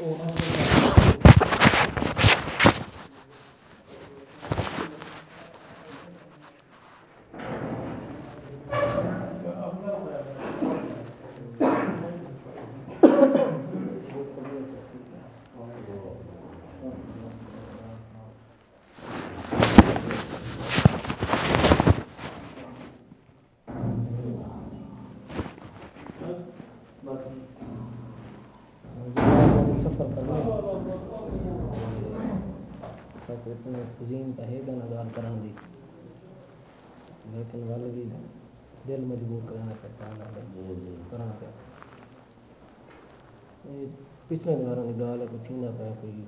o, پچھلے دنوں کی گال ہے کوئی تھی پیا کوئی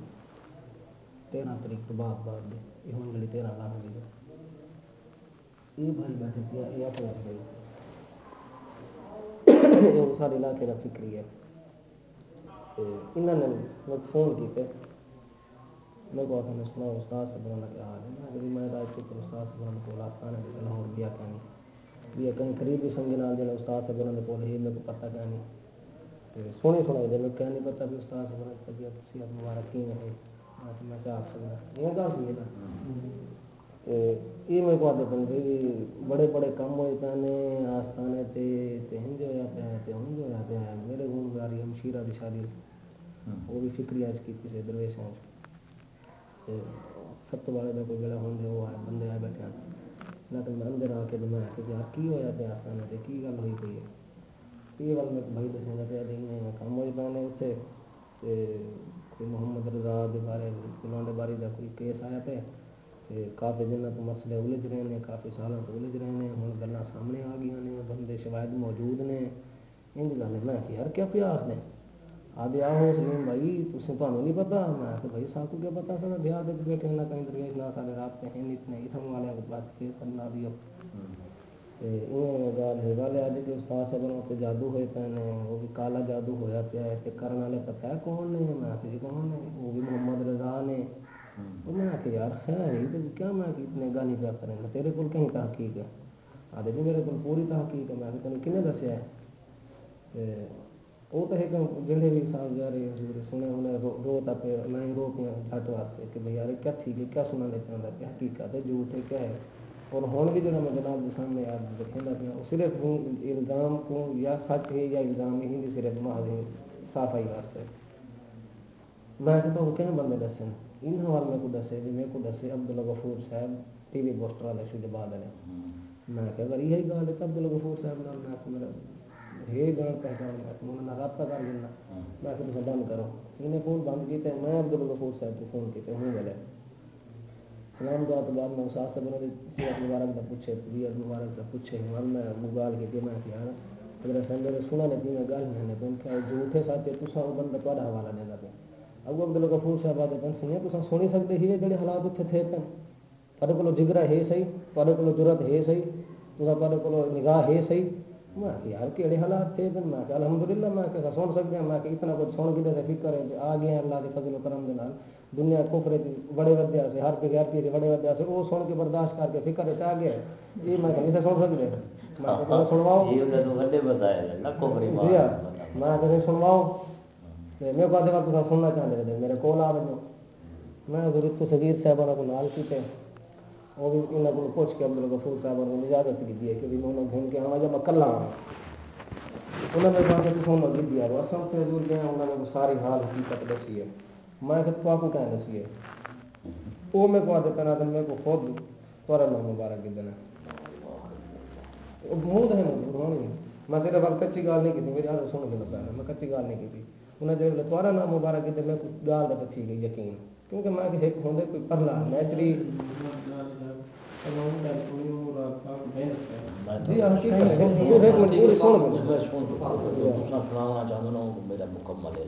تیرہ تاریخ تو بعد بعد یہ ہوں جی تیرہ لاکھ دی یہ بھائی بیٹھے پیا یہ اپنے گئی سارے علاقے کا فکری ہے انہوں نے مجھے فون کیتے میں کو آخر میں سنا استاد سے بنا کیا حال ہے میں میں راج چکر استاد سے بنا کو آستانے کی لاہور گیا کہیں بھی کہیں قریبی سنگی نال جڑا استاد سے بنا کو ہی میرے کو پتہ کہیں سونے سنا دے میں کیا نہیں پتا بھی استاد طبیعت صحت مبارک کی ہے میں کیا آخ سکتا یہ نا۔ میرے کو آتے پہ بھائی بڑے بڑے کام ہوئے پے نے آستانے تے ہنج ہوا پیا ہے ہنج ہوا پیا ہے میرے گھوم گا رہی ہمشیرہ کی شادی وہ بھی فکری اچ کی کسی درویش سب تو والے کا کوئی جڑا ہوں وہ آئے بندے آئے بیٹھے تو میں اندر آ کے میں کہ یار کی ہوا پیا آستانے تے؟ کی گل ہوئی پی ہے؟ یہ گل میں بھائی دسیں گا پیا دیں کام ہوئے پے نے اتنے کوئی محمد رضا کے بارے فلاں کے بارے کا کوئی کیس آیا پہ کافی دن تو مسئلے الجھ رہے ہیں کافی سالوں تو الجھ رہے ہیں ہوں گلیں سامنے آ گئی نے، بندے شواہد موجود نے۔ انج گل میں کہ یار کیا پیا آخنے آدھے آؤ سلیم بھائی تم تمہیں نہیں پتا میں کہ بھائی سب کو کیا پتا سر دیہات بیٹھے نہ کہیں درویش نہ سارے رابطے ہیں اتنے اتم والے کو بس کیس کرنا دیو۔ گل ہے گل اج کے استاد صاحب پہ جادو ہوئے پے نے وہ بھی کالا جادو ہوا پیا ہے کرنے والے پتہ ہے کون نے میں کہ جی کون نے وہ بھی محمد رضا نے میں کہ یار ہے ہی تو کیا میں اتنے گل پیا کریں تیرے کو کہیں تحقیق ہے آدھے جی میرے کو پوری تحقیق ہے میں تینوں کنے دسیا ہے وہ تو ایک جڑے بھی صاحب جا رہے سنے انہیں رو تک میں رو پیا جھٹ واسطے کہ بھائی یار کیا ٹھیک ہے کیا سنانا چاہتا ہے کہ حقیقت ہے جھوٹ ہے کیا ہے اور ہوں بھی جڑا میں جناب کے سامنے یاد رکھا پیا وہ صرف الزام کو یا سچ ہے یا الزام ہی نہیں، صرف محض صافائی واسطے۔ میں کہ تو کہیں بندے دسے ان وال میرے کو دسے جی، بھی میرے کو دسے عبد الغفور صاحب، ٹی وی پوسٹر والے شوج باد نے میں کہ اگر یہی گل ہے تو عبد الغفور صاحب میں میرا یہ جان پہچان میں انہوں نے رابطہ کر لینا۔ میں کہ تم بند کرو۔ انہیں فون بند کیتے، میں عبد الغفور صاحب کو فون کیتے، ہوں گلے سلام دعا تو بعد میں استاد صاحب نے سیرت مبارک کا پوچھے طبیعت مبارک کا پوچھے میں گال کی میں کہ یار اگر سنگے سنا نے جی میں گل میں نے کیا جھوٹے ساتھ تصا وہ بندہ تا حوالہ دینا پہ اب عبد الغفور صاحب آتے پن سنیا تو سنی سکتے ہی جڑے حالات اتنے تھے پن تے کو جگرا ہے صحیح تے کو ضرورت ہے صحیح تو تے کو نگاہ ہے صحیح۔ میں کہ یار کہڑے حالات تھے پن میں کہ الحمد للہ میں کہ سن سکتے ہیں۔ میں کہ اتنا کچھ سن کے فکر ہے آ گئے اللہ کے فضل و کرم کے نال۔ دنیا کفرے بڑے ودیا سے ہر بغیر کے بڑے ودیا سے وہ سن کے برداشت کر کے فکر چ آ گیا۔ یہ میں کہ نہیں سے سن سکتے میں سنواؤ۔ میں سنواؤ۔ میرے کو وقت سننا تھے میرے آ میں کو نال کیتے۔ وہ بھی کو پوچھ کے عبد الغفور صاحب نے اجازت ہے کہ میں گھوم کے میں کلا انہوں نے کہا کہ تم مسجد دیا وہ سب سے دور گیا انہوں نے ساری حال حقیقت دسی ہے۔ میں کہ تو کو دسی ہے وہ میرے کو آتے پہنا میرے کو خود تھوڑا نام مبارک دینا منہ ہے میں صرف اب کچی گال نہیں کی میری حال سن کے لگا میں کچی گال نہیں کی انہیں جب تھوڑا نام مبارک کی میں گال کا تھی گئی یقین کیونکہ میں ایک ہوں کوئی پرلا نیچری جی ہاں پوری سن میرا مکمل ہے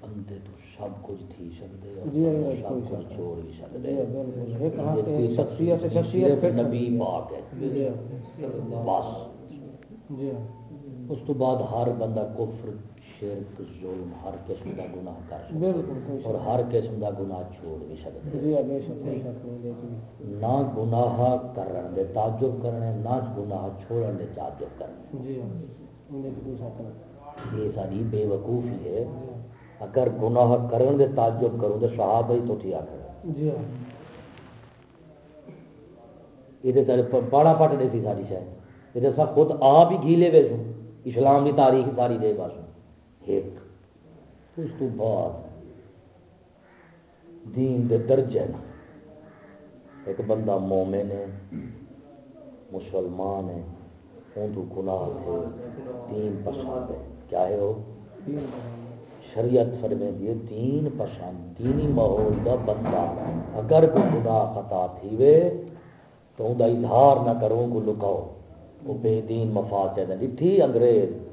بندے تو سب کچھ تھی سکتے سب کچھ چھوڑ بھی سکتے۔ نبی پاک ہے۔ بس۔ اس تو بعد ہر بندہ کفر شرک ظلم ہر قسم کا گناہ کر اور ہر قسم کا گناہ چھوڑ بھی سکتے جی، نہ گناہ کرن دے تعجب کرنے نہ گناہ چھوڑن دے تعجب کرنے۔ جی، یہ ساری بے وقوفی ہے اگر گناہ کرن دے تعجب کروں تو صحابہ ہی تو ٹھیا کر جی یہ پٹ دے سی ساری شاید یہ سب خود آپ ہی گھیلے سو اسلام کی تاریخ ساری دے بس۔ ایک۔ اس تو بعد دین دے درجے ایک بندہ مومن ہے، مسلمان ہے ان تو گناہ تھے دین پسند ہے۔ کیا ہے وہ؟ شریعت فرمے دیے دین پسند، دینی ماحول دا بندہ۔ اگر کوئی گناہ خطا تھی وے تو ان کا اظہار نہ کرو کو لکاؤ۔ وہ بے دین مفاد سے ڈٹھی انگریز۔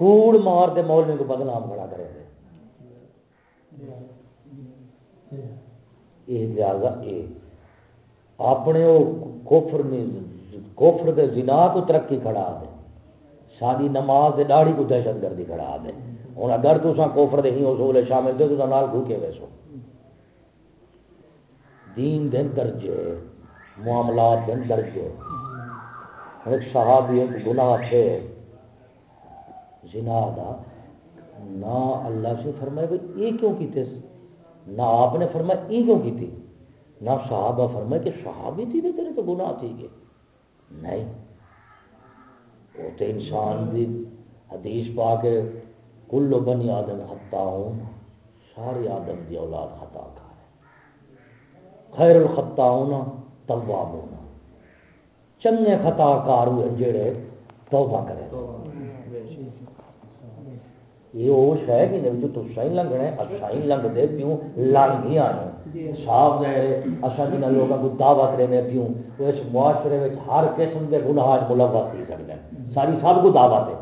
کوڑ مار دے مولوی کو بدنام کھڑا کرے یہ لہذا یہ اپنے وہ کوفر کوفر دے زنا کو ترقی کھڑا دے۔ ساری نماز دے داڑھی کو دہشت گردی کھڑا دے۔ ہوں اگر تو کوفر دے ہی اصول شامل دے تو نال بھوکے ویسو۔ دین دن درجے معاملات دن درجے ایک صحابی ایک گناہ تھے زنا دا نہ اللہ سے فرمائے بھائی یہ کیوں کیتے؟ نہ آپ نے فرمایا یہ کیوں کی تھی نہ صحابہ فرمائے کہ صحابی تھی تو تیرے تو گناہ تھی گئے۔ نہیں۔ وہ تو انسان دی حدیث پا کے کلو بنی آدم خطا ہوں سارے آدم دی اولاد خطا کھا ہے خیر الخطا ہونا تواب ہونا چنگے خطا کار ہوئے جڑے توبہ کرے۔ یہ وہ ہے کہ نہیں جو تسا ہی لنگنا ہے ہی لنگ دے پیوں لنگ ہی آنے صاف رہے اچھا جنہ لوگوں کو دعوت رہنے پیوں۔ تو اس معاشرے میں ہر قسم کے گناہ ملوث کی سکتے ہیں ساری سب کو دعوت ہے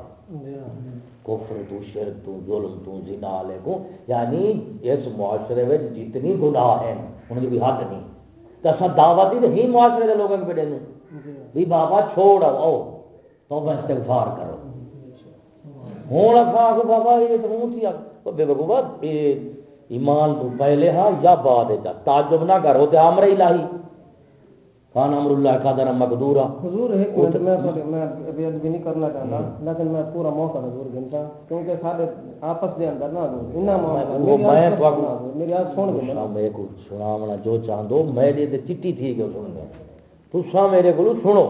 کفر تو شرک تو ظلم تو زنا لے کو۔ یعنی اس معاشرے میں جتنی گناہ ہیں ان کی بھی حد نہیں۔ تو اصل دعوت ہی نہیں معاشرے کے لوگوں کے بیٹے بھی بابا چھوڑ آؤ تو استغفار کرو۔ ہوں آخو بابا یہ تو بے بابا ایمان تو پہلے ہاں یا بعد تعجب نہ کرو تو امر ہی لاہی خان امر اللہ کا در مقدور حضور ایک منٹ میں میں بے ادبی نہیں کرنا چاہتا لیکن میں پورا موقع حضور گنتا کیونکہ سارے آپس دے اندر نہ حضور انہاں موقع میری آج سن گئے میں کو سناونا جو چاہندو میں دے چٹی تھی کہ سن گئے تسا میرے کو سنو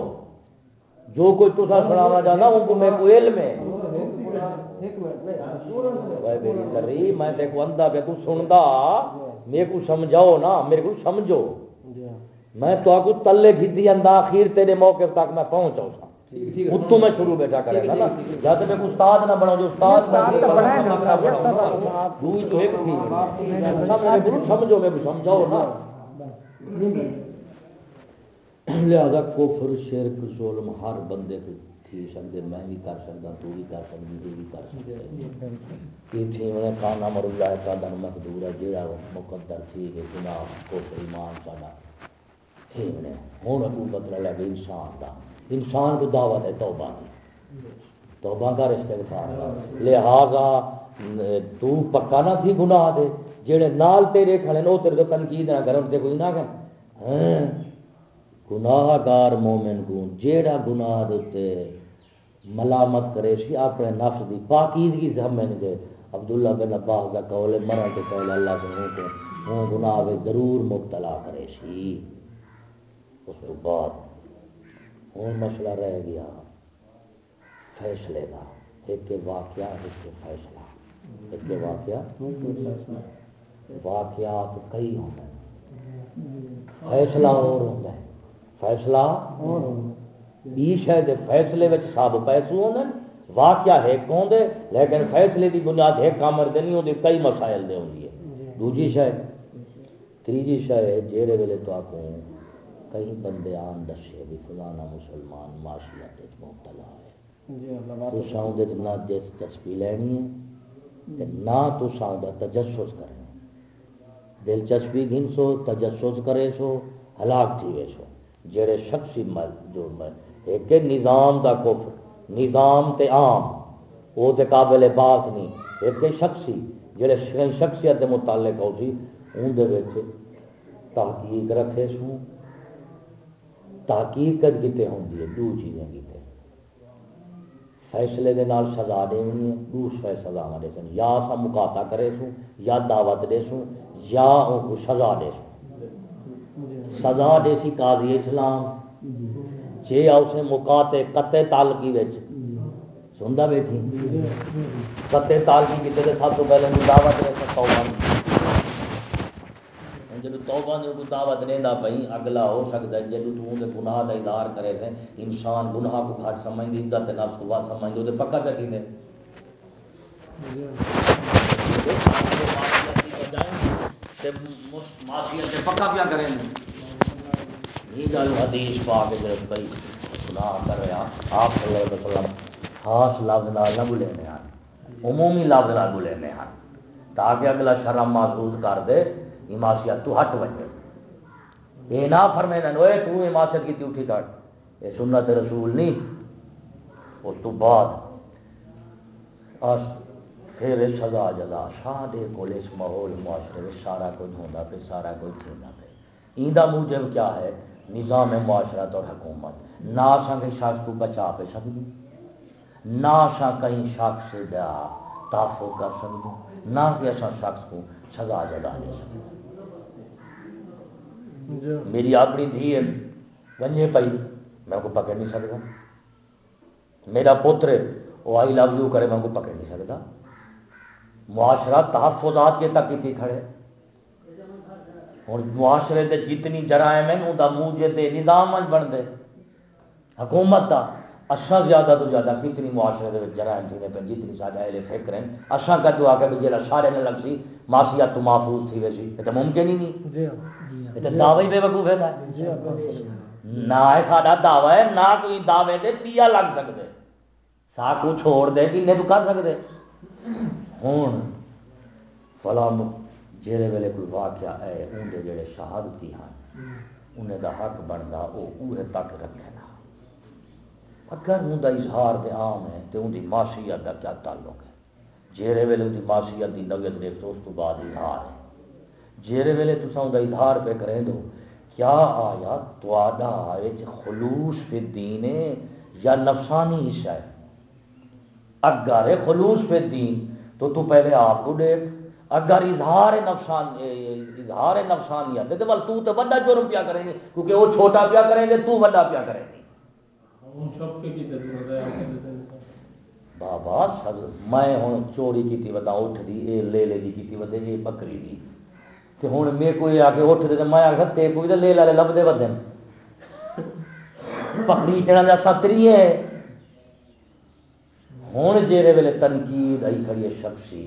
جو کوئی تسا سناونا چاہتا ان کو میں کو علم ہے۔ میں دیکھو اندھا پہ تو سندا میرے کو سمجھاؤ نا میرے کو سمجھو میں تو آگو تلے آخر تیرے موقع تک میں پہنچاؤں سا اتو میں شروع بیٹا کرے گا نا جب استاد نہ بنا جو استاد سمجھو میں سمجھاؤ نا لہذا کفر شرک ظلم ہر بندے کو تھی سکتے میں بھی کر سکتا تو بھی کر سکتی یہ بھی کر سکتے یہ تھی میں کانا مر اللہ دن مقدور ہے جہاں مقدر تھی کہ گناہ ایمان ساڈا تھی میں ہوں لے گئی انسان کا انسان کو دعوت ہے توبہ کی توبہ کا استغفار لہذا تو پکا نہ تھی گناہ دے۔ جڑے نال تیرے کھڑے وہ تیرے تو تنقید نہ کرن تے کوئی نہ کہ ہاں گناہ گار مومن کو جیڑا گناہ دیتے ملامت کرے سی اپنے نفس دی پاکیزگی ہمیں دے عبداللہ بن عباس کا قول ہے مرن کے پہلے اللہ سے ہوں کہ ہوں گناہ میں ضرور مبتلا کرے سی اس کے بعد ہوں مسئلہ رہ گیا فیصلے کا۔ ایک واقعہ ایک فیصلہ۔ ایک واقعہ واقعات؟ کئی ہوتے ہیں فیصلہ اور ہوتا ہے فیصلہ شاید فیصلے سب پیسے ہونے واقعہ ایک ہوں لیکن فیصلے کی بنیاد ایک کامر نہیں ہوتی کئی مسائل دے ہوتی ہے۔ دوجی شاید تیجی شاید جہے ویلے تو آپ کئی بندے آن دسے بھی فلانا مسلمان معاشیت مبتلا ہے۔ تو نہ دلچسپی لینی ہے نہ تو تجسس کرنا دلچسپی گھنسو تجسس کرے سو ہلاک تھی وے سو۔ جڑے شخصی جو ایک نظام دا کفر، نظام تے عام، وہ تو قابل باس نہیں۔ ایک شخصی، جڑے شخصیت کے متعلق ہو سی اندر تحقیق رکھے سو۔ تحقیق کتنے ہوتی ہے، دو چیزیں کتنے فیصلے دے نال سزا دینی ہے دوسرے سزا دے سن۔ یا سا مکاتا کرے سو، یا دعوت دے سو، یا ان کو سزا دے سو۔ سزا دے سی قاضی اسلام۔ جی اسے مکاتے کتے تالکی سنتا بیٹھی کتے تالکی کتنے سب تو پہلے دعوت دے سکتا جب توبہ نے کو دعوت دینا پئی، اگلا ہو سکتا ہے جب تو دے گناہ دا اظہار کرے تھے۔ انسان گناہ کو گھٹ سمجھ دی عزت نفس کو بات سمجھ دے پکا بیٹھی نے پکا کیا کریں۔ یہ گل حدیث پا کے بھائی کر رہا آپ۔ صلی اللہ علیہ وسلم خاص لفظ نہ بولے ہیں عمومی لفظ نہ بولے ہیں تاکہ اگلا شرم محسوس کر دے اماسیت تو ہٹ بنے یہ نہ فرمے نوے تو اماسیت کی اٹھی کٹ یہ سنت رسول نہیں۔ اس تو بعد پھر سزا جزا سارے کو اس ماحول معاشرے میں سارا کچھ ہوتا پہ سارا کچھ ہوتا پہ ایندا موجب کیا ہے؟ نظام معاشرت اور حکومت۔ نہ سا کہیں شخص کو بچا پہ سکتی نہ سا کہیں شخص کا تحفظ کر سکتے نہ کہ ایسا شخص کو سزا جگہ دے سکتے میری اپنی دھی ہے پائی میں کو پکڑ نہیں سکتا میرا پوتر وہ آئی لو یو کرے میں کو پکڑ نہیں سکتا معاشرہ تحفظات کے تک کی کھڑے۔ اور معاشرے دے جتنی جرائم ہیں انہوں موجے دے نظام بن دے۔ حکومت دا اچھا زیادہ تو زیادہ کتنی معاشرے دے جرائم تھی پہ جتنی سارے اہل فکر ہیں۔ اچھا کا دعا کہ جا سارے نے لگ سی ماسیات تو محفوظ تھی ویسی۔ یہ تو ممکن ہی نہیں۔ جی ہاں۔ دعوی بے وقوف ہے نہ سا دعوی ہے نہ کوئی دعوے دے پیا لگ سکتے سا کو چھوڑ دے کہ تو کر سکتے ہوں فلا جہے ویلے کوئی واقعہ ہے اندر جڑے شہادتی ہیں انہیں دا حق بنتا وہ اوہ تک رکھے نا اگر ان کا اظہار دے عام ہے تو ان کی معاشیت کا کیا تعلق ہے؟ جہے ویلے ان کی معاشیت کی نویت دیکھ سو اس تو بعد اظہار ہے۔ جیرے ویلے تصاؤں کا اظہار پہ کریں دو کیا آیا تا خلوص فی دین یا نفسانی حصہ ہے؟ اگر خلوص فی دین تو تو پہلے آپ کو دیکھ۔ اگر اظہار نفسان اظہار نفسانیت تو بل تو تو بڑا جرم پیا کریں گے کیونکہ وہ چھوٹا پیا کریں گے تو بڑا پیا کریں گے۔ بابا میں ہوں چوری کی بتا اٹھ دی اے لے لے دی کی بتے یہ بکری دی۔ تو ہوں میرے کو آ کے اٹھتے تو میں آخر تے کو بھی تو لے لے لبتے بدے پکڑی چڑھا جا ستری ہے۔ ہوں جہے ویلے تنقید آئی کھڑی ہے شخصی۔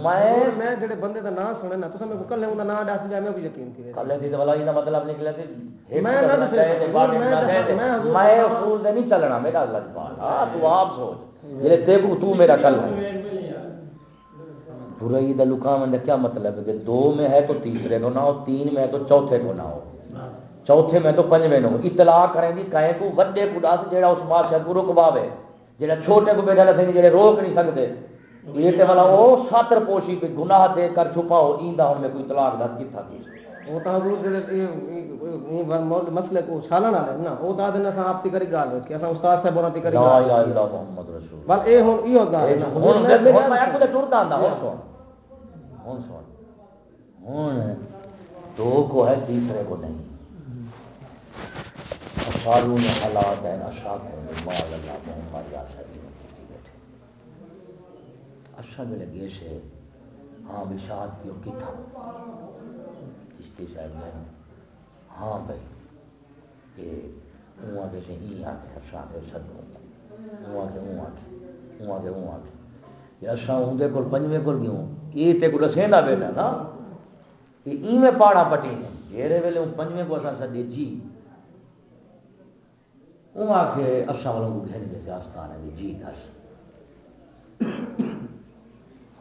بندے کا نام سنے نا تو کلے کا نام دس دیا میں یقین تھی کلے دی مطلب نکلا میں نہیں چلنا میرا اللہ تو آپ سوچ جی تو میرا کل ہے برائی لکاون کیا مطلب ہے کہ دو میں ہے تو تیسرے کو نہ ہو تین میں ہے تو چوتھے کو نہ ہو چوتھے میں تو پنجویں نہ ہو اطلاع کریں گی کہیں کو وڈے کو دس جہاں اس معاشرت کو رکواوے جہاں چھوٹے کو بیٹھا گے جہاں روک نہیں سکتے یہ تو والا وہ ساتر پوشی پہ گناہ دے کر چھپاؤ ایندا ہوں میں کوئی طلاق دس کتنا تھی۔ وہ تو حضور جڑے مسئلے کو چھالن والے نا وہ تو آدھے نسا آپ کری گال ہوتی اسا استاد صاحب ہونا کری گال لا الہ الا محمد رسول بل اے ہن ایو گال ہن میں کو تے ٹرتا ہوں۔ ہن ہوں سن۔ ہوں دو کو ہے تیسرے کو نہیں۔ اشاروں حالات ہے اشاق مال اللہ محمد اچھا میرے گیش ہے ہاں بشاد کی کی تھا چشتی صاحب نے ہاں بھائی یہ اوں آگے سے ہی آگے اشا کے سدوں اوں آگے اوں آگے اوں آگے اوں آگے یا اشا اندر کول، پنجویں کول گیوں یہ تے کو دسے نا۔ بیٹا نا ایویں پہاڑا پٹی نے۔ جہے ویلے ہوں پنجویں کو اصل سدی جی۔ وہ آ کے اصا والوں کو گھر گئے آستان ہے جی دس۔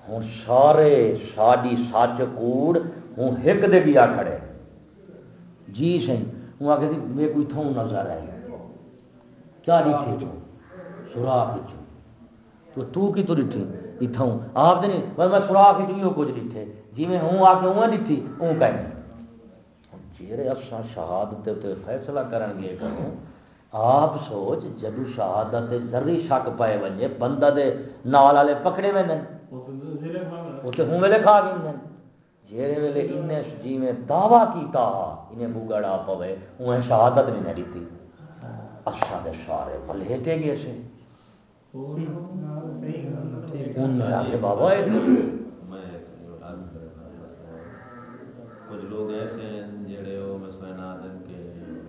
ہوں سارے ساری سچ کوڑ، ہوں ایک دے گیا کھڑے۔ جی سی ہوں آ کے میرے کو اتوں نظر آئی کیا ڈیٹھی تو؟ سوراخ تو تو کی تو ڈٹھی اتوں آپ نہیں میں سوراخ چ کچھ ڈٹھے جی میں ہوں آ کے اویں ڈٹھی وہ کہیں جی افسا شہادت تے فیصلہ کرن گے کروں آپ سوچ، جدو شہادت ذری شک پائے وجے بندہ دے نال والے پکڑے میں ہوں ویلے کھا گئے جہے ویلے ان جی میں دعوی کیتا انہیں بگڑا پوے انہیں شہادت نہیں دیتی اچھا دے سارے گئے سے۔ بابا کچھ لوگ ایسے ہیں جڑے وہ دن کے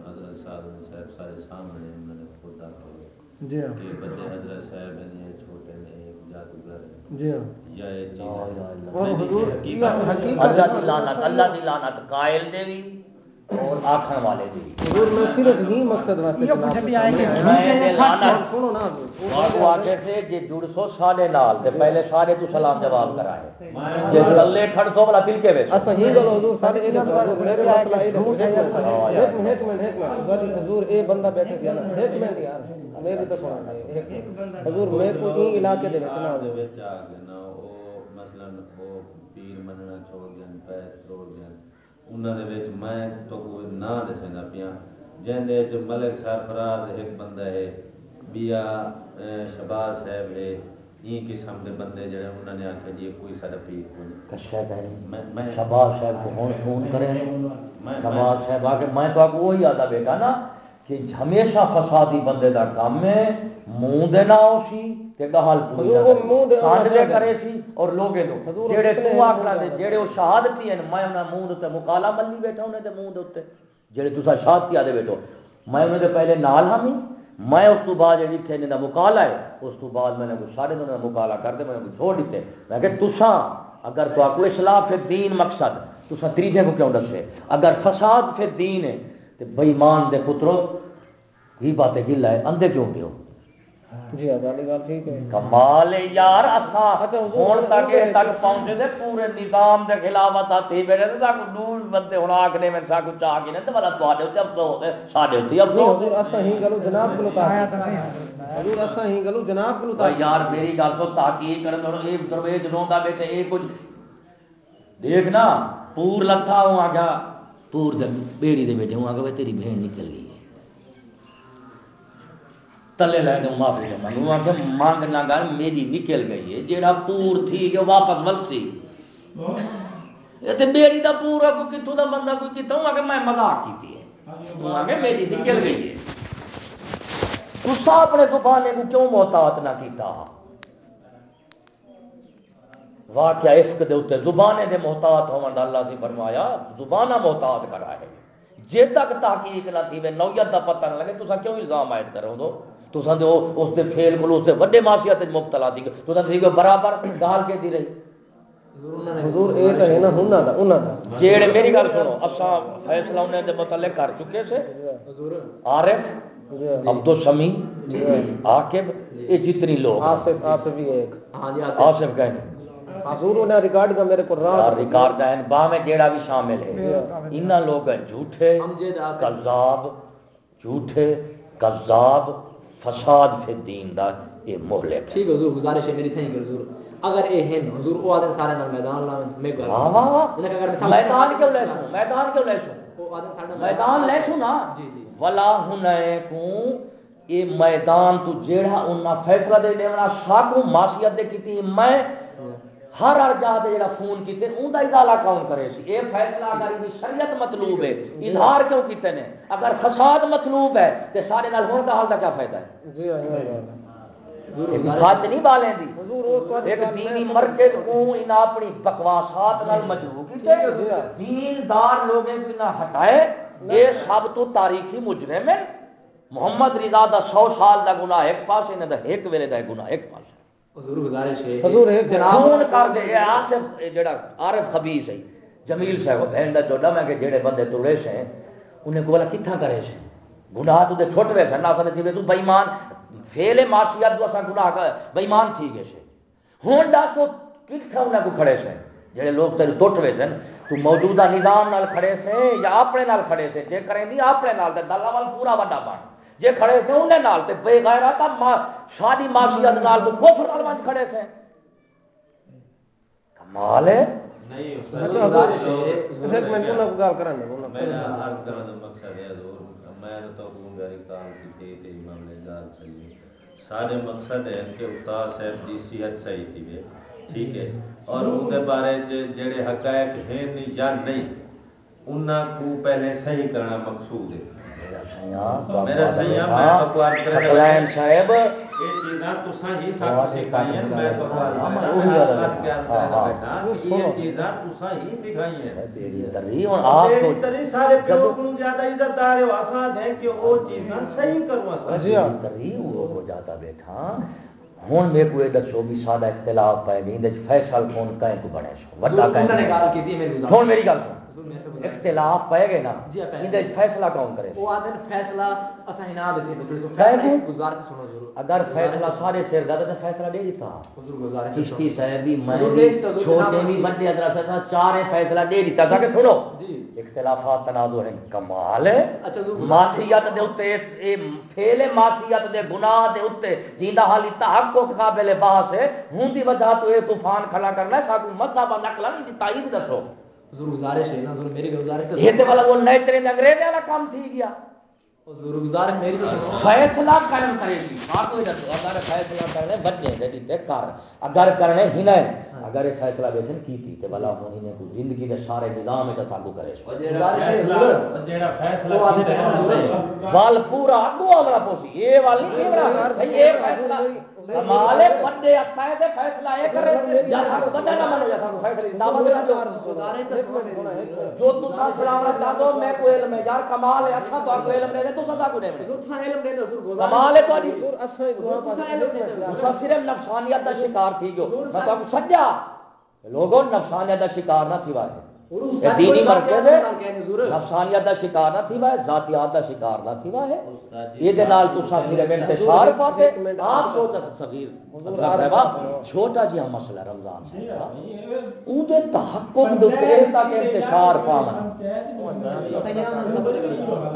حضرت صاحب صاحب سارے سامنے خود آ کے جی ہاں۔ کہ بندے حضرت صاحب ہیں چھوٹے نے ایک جادوگر جی ہاں۔ یا یہ چیز اللہ دی لعنت اللہ دی لعنت قائل دے بھی اور آخر والے بھی حضور میں صرف ہی مقصد واسطے جناب سنو نا وہ آگے سے جے جڑ سو ساڈے نال تے پہلے سارے تو سلام جواب کرائے۔ جے اللہ کھڑ سو بلا پھر کے ویس اسا ہی گل حضور سارے اے حضور میرے مسئلہ اے ایک منٹ ایک منٹ ایک منٹ حضور اے بندہ بیٹھے تھے نا۔ ایک منٹ یار۔ میری تو سنا ایک حضور میں کو ہی علاقے دے وچ نا۔ حضور مثلا وہ پیر مننا چھوڑ گئے پیر توڑ گئے انہوں نے میں تو کوئی نہ دسنا پیا جن ملک سرفراز ایک بندہ ہے بیا شباز صاحب ہے یہ قسم کے بندے جڑے انہوں نے آخیا جی کوئی سارا پیر کوئی شباز صاحب کو ہوں فون کریں شباز صاحب آ کے میں تو آپ کو وہی آتا بیٹا نا کہ ہمیشہ فسادی بندے دا کام ہے منہ دینا سی گہال پوری کرے سی اور لوگے لوگ جہے تو آخر دے جہے وہ شہادتی ہیں میں ملی بیٹھا دے شہادتی بیٹھو۔ میں دے پہلے نال ہاں میں اس تو بعد ہے اس تو بعد میں نے سارے انہیں مکالا کر دے میں نے چھوڑ دیتے میں کہ تسا اگر تو آپ اسلاف دین مقصد تسا تیجے کو کیوں دسے؟ اگر فساد پھر دین ہے تو بےمان دے پترو ہی باتیں گلا ہے اندھے کیوں پیو؟ جی ہاں ٹھیک ہے کمال یار اساں ہن تک تک پہنچے دے پورے نظام دے خلاف اساں تھی بیٹھے تے تک دور بندے ہن آکھنے میں سا کچھ آ کے نہیں تے والا تواڈے تے افسوس ہے ساڈے تے افسوس حضور اساں ہی گلو جناب کو تا حضور اساں ہی گلو جناب تا یار میری گل تو تحقیق کرن اور اے درویش روندا بیٹھے اے کچھ دیکھنا پور لتھا ہوں آ گیا پور دے بیڑی دے بیٹھے ہوں آ گیا تیری بہن نکل گئی تلے لے دوں معافی چاہتا آ کے مانگ نہ گل میری نکل گئی ہے۔ جیڑا پور تھی کہ واپس ولسی میری دا پورا کوئی کتوں دا بندہ، کوئی کتوں آ کے میں مزاق کی آ کے میری نکل گئی ہے۔ تسا اپنے زبانے کو کیوں محتاط نہ کیتا؟ واقعہ عشق دے اتنے زبانے دے محتاط ہون اللہ سے فرمایا، زبانہ محتاط کرا ہے۔ جے تک تحقیق نہ تھی نوعیت دا پتہ نہ لگے تو کیوں الزام عائد کرو دو؟ تو اس دے فیل کو اس دے وڈے معاشیت مبتلا دی تو تھی برابر گال کے دی رہی حضور اے تے نا انہاں دا انہاں دا۔ جیڑے میری گل سنو اساں فیصلہ انہاں دے متعلق کر چکے سے۔ حضور عارف عبد السمی عاقب یہ جتنی لوگ۔ آصف آصف بھی ایک۔ ہاں جی آصف۔ کہیں حضور نے ریکارڈ کا میرے کو راہ۔ ریکارڈ ہے با میں جیڑا بھی شامل ہے۔ انہاں لوگ جھوٹے کذاب جھوٹے کذاب۔ فساد فی دین دا یہ مہلک ٹھیک حضور گزارش ہے میری تھینک حضور۔ اگر اے ہیں حضور او آدن سارے نال میدان لا میں گل واہ واہ واہ میدان کیوں لے سوں میدان کیوں لے سوں او آدن سارے میدان لے سوں نا۔ جی جی۔ ولا ہنے کو یہ میدان تو جیڑا انہاں فیصلہ دے دینا ساکو معصیت دے کیتی میں ہر ہر جا دے جڑا فون کیتے اون دا ازالہ کون کرے سی؟ اے فیصلہ اگر دی شریعت مطلوب ہے اظہار کیوں کیتے نے؟ اگر فساد مطلوب ہے تے سارے نال ہون دا حال دا کیا فائدہ ہے؟ جی سچ نہیں بالیں دی ایک دینی مرکز کو ان اپنی بکواسات نال مجروح کیتے دین دار لوگیں کو نہ ہٹائے اے سب تو تاریخی مجرم ہے محمد رضا دا سو سال دا گناہ ایک پاس انہاں دا ایک ویلے دا گناہ ایک پاس حضور گزارش ہے حضور ایک جناب کر دے۔ آصف جڑا عارف خبیث ہے جمیل صاحب بہن کا چوڈا میں کہ جہے بندے تڑے سے انہیں کو کتنا کرے سے؟ گناہ تو چھوٹ وے سن تھی تو تو گناہ گئے سے۔ انہیں کو کھڑے سے؟ جہے لوگ تیرے ٹوٹ وے سن تو موجودہ نظام نال کھڑے سے یا اپنے نال کھڑے سے؟ جے کریں نہیں اپنے نال تے دلہ وال پورا بڑا بن۔ جے کھڑے سے انہیں نال تے بے غیرت شادی معاشیت نال تو کفر نال کھڑے سے کمال ہے۔ نہیں سارے مقصد ہے کہ استاد صاحب کی صحت صحیح تھی ٹھیک ہے۔ اور اندر بارے جڑے حقائق ہیں یا نہیں انہوں کو پہلے صحیح کرنا مقصود ہے۔ بیٹھا ہوں میرے کو یہ دسو بھی سارا اختلاف پائے گی فیصل کون کہیں کو بنے سو ہوں میری گل سن اختلاف پائے گئے نا جی فیصلہ کون کرے؟ فیصلہ اگر فیصلہ سارے سر دا تو فیصلہ دے دیتا۔ چشتی صاحب بھی میں چھوٹے بھی بڑے ادرس چار فیصلہ دے دیتا۔ تھا کہ سنو جی۔ اختلافات تنازع ہیں کمال ہے۔ معصیت دے اوتے فعل معصیت دے گناہ دے اوتے جیندا حالی تحقق قابل بحث ہے۔ ہوں دی وجہ تو اے طوفان کھڑا کرنا ہے ساکو مذہب نقل نہیں دی تائید دسو۔ حضور گزارش ہے نا حضور میری گزارش یہ تے والا وہ نئے ترے انگریز والا کام تھی گیا۔ حضور گزارش میری تو فیصلہ کرن کرے گی بات ہوئی دسو اگر فیصلہ کرنے بچے دے دیتے کر۔ اگر کرنے ہی نہ اگر یہ فیصلہ بیٹھن کی تھی تے والا ہونی نے کوئی زندگی دے سارے نظام وچ ساگو کرے۔ جیڑا فیصلہ وال پورا اگو عملہ پوسی۔ اے وال نہیں صحیح اے فیصلہ کمال بندے اسائے تے فیصلہ اے کرے یا سب بندہ نہ منو یا سب فیصلہ نہ منو جو تو سا سلام نہ چاہو میں کو علم ہے؟ یار کمال ہے اسا تو کو علم دے تو سا کو دے تو سا علم دے حضور کمال ہے تو حضور اسا دعا پاس تو صرف نفسانیت دا شکار تھی گو میں تو سجا لوگوں نفسانیت دا شکار نہ تھی وائے. دینی مرکز نفسانیت دا شکار نہ تھی ذاتیات دا شکار نہ تھی وائے یہ دے نال تو صرف انتشار پاتے۔ آپ سوچ صغیر چھوٹا جہا مسئلہ رمضان اون دے تحقق دے تے تک انتشار پاون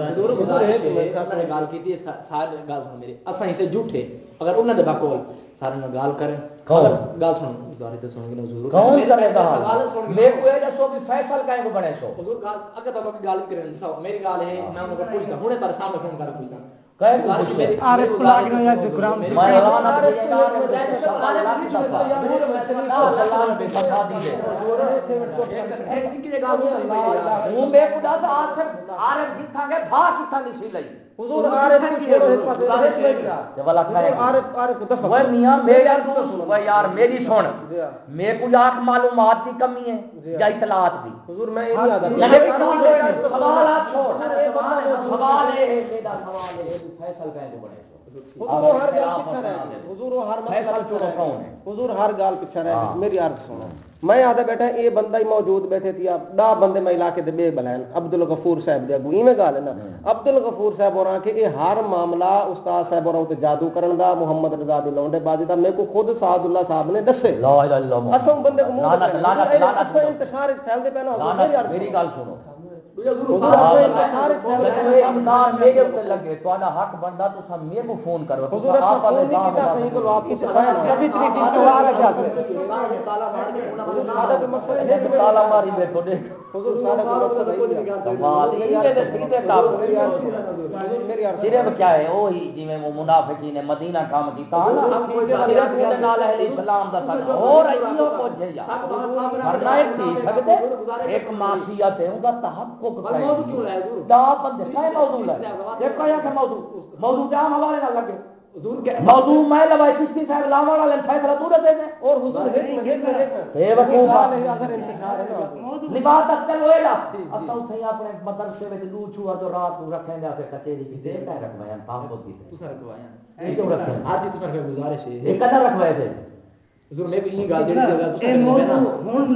حضور گزارش ہے انہوں نے گل کیتی سارے گل سن میری۔ اساں اسے جھوٹے اگر انہاں دے بقول سارے گل کریں۔ گل سن گزارے تے سن کے حضور کون کرے گا سوال سن کے میں کو اے دسو کہ فیصل کائیں کو بنے سو حضور گل اگر تو گل کریں سو میری گل ہے میں انہوں کو پوچھدا ہنے تارے سامنے فون کر پوچھدا عارف پلاگنا یا سے میں اعلان عارف فسادی دے ان کی جگہ وہ میں خدا تو عارف کتھاں گے بھا کتھاں نہیں سی لئی حضور عارف کو چھوڑو ایک پاسے تے والا کھائے عارف عارف کو دفع وہ میاں میرا سن وہ یار میری سن۔ میں کو یا معلومات دی کمی ہے یا اطلاعات دی؟ حضور میں یہ نہیں آدا سوالات چھوڑ۔ سوال ہے میرا سوال ہے فیصل کہیں کو بنے حضور ہر گل پیچھے رہ حضور ہر مسئلہ پیچھے کون ہے؟ حضور ہر گل پیچھے رہ میری عرض سنو۔ میں آدھا بیٹھا یہ بندہ ہی موجود بیٹھے تھی۔ آپ ڈا بندے میں علاقے دے بے بلائن عبد الغفور صاحب دے اگو ایویں گل ہے نا۔ عبد الغفور صاحب اور کہ یہ ہر معاملہ استاد صاحب اور تے جادو کرن دا محمد رضا دی لونڈے بازی دا۔ میرے کو خود سعد اللہ صاحب نے دسے۔ لا الہ الا اللہ۔ اساں بندے کو منہ لعنت لعنت لعنت انتشار پھیل دے پے نا۔ میری گل سنو۔ حق بنتا تو میرے کو فون کرو ماری بیٹھو صرف کیا ہے؟ وہی جی منافقی نے مدینہ کام کیتا اسلام دا تھا اور ایو کچھ ہے یار ورنہ تھی سکتے ایک معصیت ہے ان کا تحقق کرے دا بندے کہے موضوع دیکھو یا کہ موضوع۔ موضوع عام حوالے نہ لگے؟ موضوع میں لوائی چشتی صاحب لاوا والے فیصلہ تو دے دے اور حضور بے وقوف اگر انتشار ہے لباس چلو اے لا اسا اوتھے اپنے مدرسے وچ لو چھوا جو رات کو رکھیں گے تے کچہری کی دیر تے رکھوایا پاسپورٹ کی تو سر رکھوایا اے تو رکھیں ہاں جی تو سر گزارش ہے ایک کدھر رکھوایا تھے؟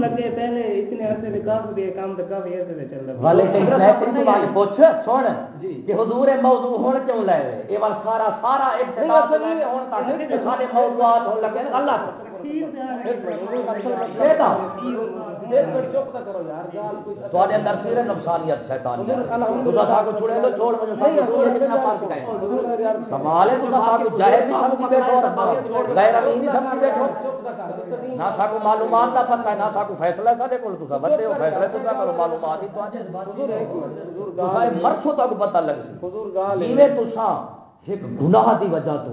لگے پہلے اتنے عرصے میں کافی دے کام تو کافی عرصے میں چل رہا والے کہیں بہترین بات پوچھ سن کہ حضور موضوع ہون کیوں لے یہ سارا سارا لگے۔ اللہ تھوڑے اندر سیر نفسانیت شیطانیت تسا سا کو چھڑے تو چھوڑ مجھے سا کو کتنا فرق ہے سوال ہے تسا سا کو جاہل بھی سمجھی بیٹھو غیر امین ہی سمجھی بیٹھو نہ سا کو معلومات دا پتہ ہے نہ سا کو فیصلہ ساڈے کول تسا بڑے ہو فیصلے تسا کرو معلومات ہی تسا مرسو تک پتہ لگ سی۔ تسا ایک گناہ دی وجہ تو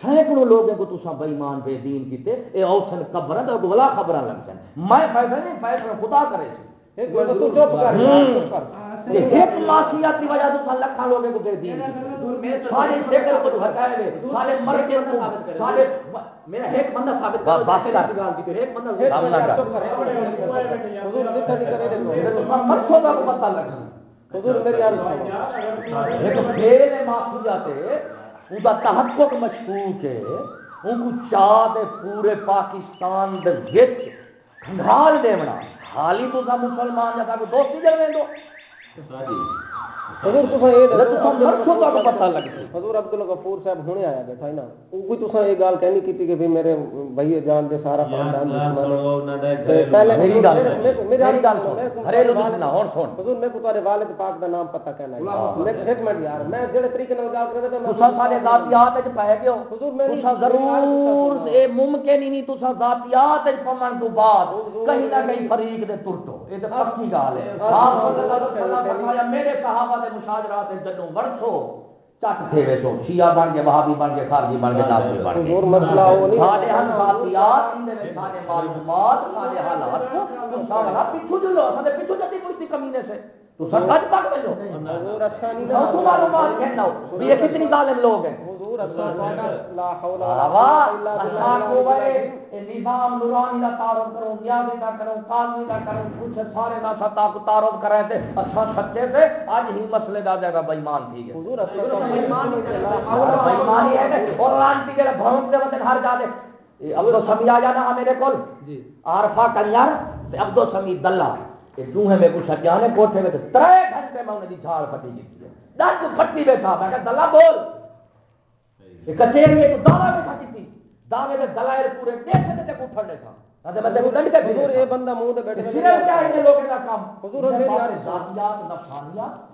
سینکڑوں لوگوں کو تسا بےمان بے دین کیتے اے اوسن قبر تو ولا خبر لگ جان میں فیصلہ نہیں فیصلہ خدا کرے سی ایک معصیت وجہ سے لکھا لوگوں کو بے دین سارے فکر کو ہٹائے گئے سارے مر کے سارے میرا ایک بندہ ثابت کر بس کر۔ ایک بندہ سامنا کر حضور لکھا نہیں کرے تو مرچوں کا پتہ لگا حضور ایک فعل معصیت ہے۔ ان تحقق مشکوک ہے ان کو چاہ پورے پاکستان دے وچ کھنگال دیونا حالی تو مسلمان یا دوستی جڑ دو۔ حضور تسا یہ دسو مرسو تو پتہ لگ سی حضور عبد الغفور صاحب ہنے آیا بیٹھا ہے نا۔ کوئی تسا یہ گل کہنی کیتی کہ میرے بھائی جان دے سارا خاندان دشمن ہے۔ پہلے میری گل میری گل سن گھریلو دشمن ہن سن۔ حضور میں کو تہاڈے والد پاک دا نام پتہ کہنا ہے۔ میں ایک منٹ یار میں جڑے طریقے نال گل کردا تے تسا سارے ذاتیات وچ پے گئے ہو۔ حضور میں تسا ضرور اے ممکن ہی نہیں تسا ذاتیات وچ پمن تو بعد کہیں نہ کہیں فریق دے ٹرٹو اے تے پکی گل ہے۔ فرمایا میرے صحابہ دے مشاجرات جدوں ورسو چٹ تھے ویسو شیعہ بن کے وہابی بن کے خارجی بن کے ناسبی بن کے اور مسئلہ ہو نہیں۔ سارے ہن ذاتیات ان دے سارے معلومات سارے حالات کو تو سارا پیچھے جو لو سارے پیچھے جتی پوچھتی کمینے سے۔ تو سر کج پک لو حضور اسانی نہ تو معلومات کہنا بھی یہ کتنی ظالم لوگ ہیں؟ حضور اسان لا حول ولا قوت الا بالله نظام نورانی دا تعارف کرو کرو قاضی دا کرو کچھ سارے ستا کو تعارف کرے تے اساں سچے سے اج ہی مسئلے دا جگہ بے ایمان تھی گئے۔ حضور اسان بے ایمان ہے اور لانتی جڑا بھون دے ہر جا دے۔ عبد السمی آ جانا میرے کول۔ جی۔ عارفہ کنجر تے عبد السمی دلہ یہ دوہے میں کچھ سجا نے کوٹھے میں ترے گھنٹے میں انہیں جھاڑ پٹی کی دس پٹی بیٹھا میں کہ دلہ بول۔ یہ کچہری تو دعوی بیٹھا کی دعوے کے دلائل پورے دیش سے تے اٹھن دے تھا۔ حضور یہ بندہ منہ تے بیٹھے صرف چاہیے لوگوں کا کام حضور میری ذاتیات نفسانیات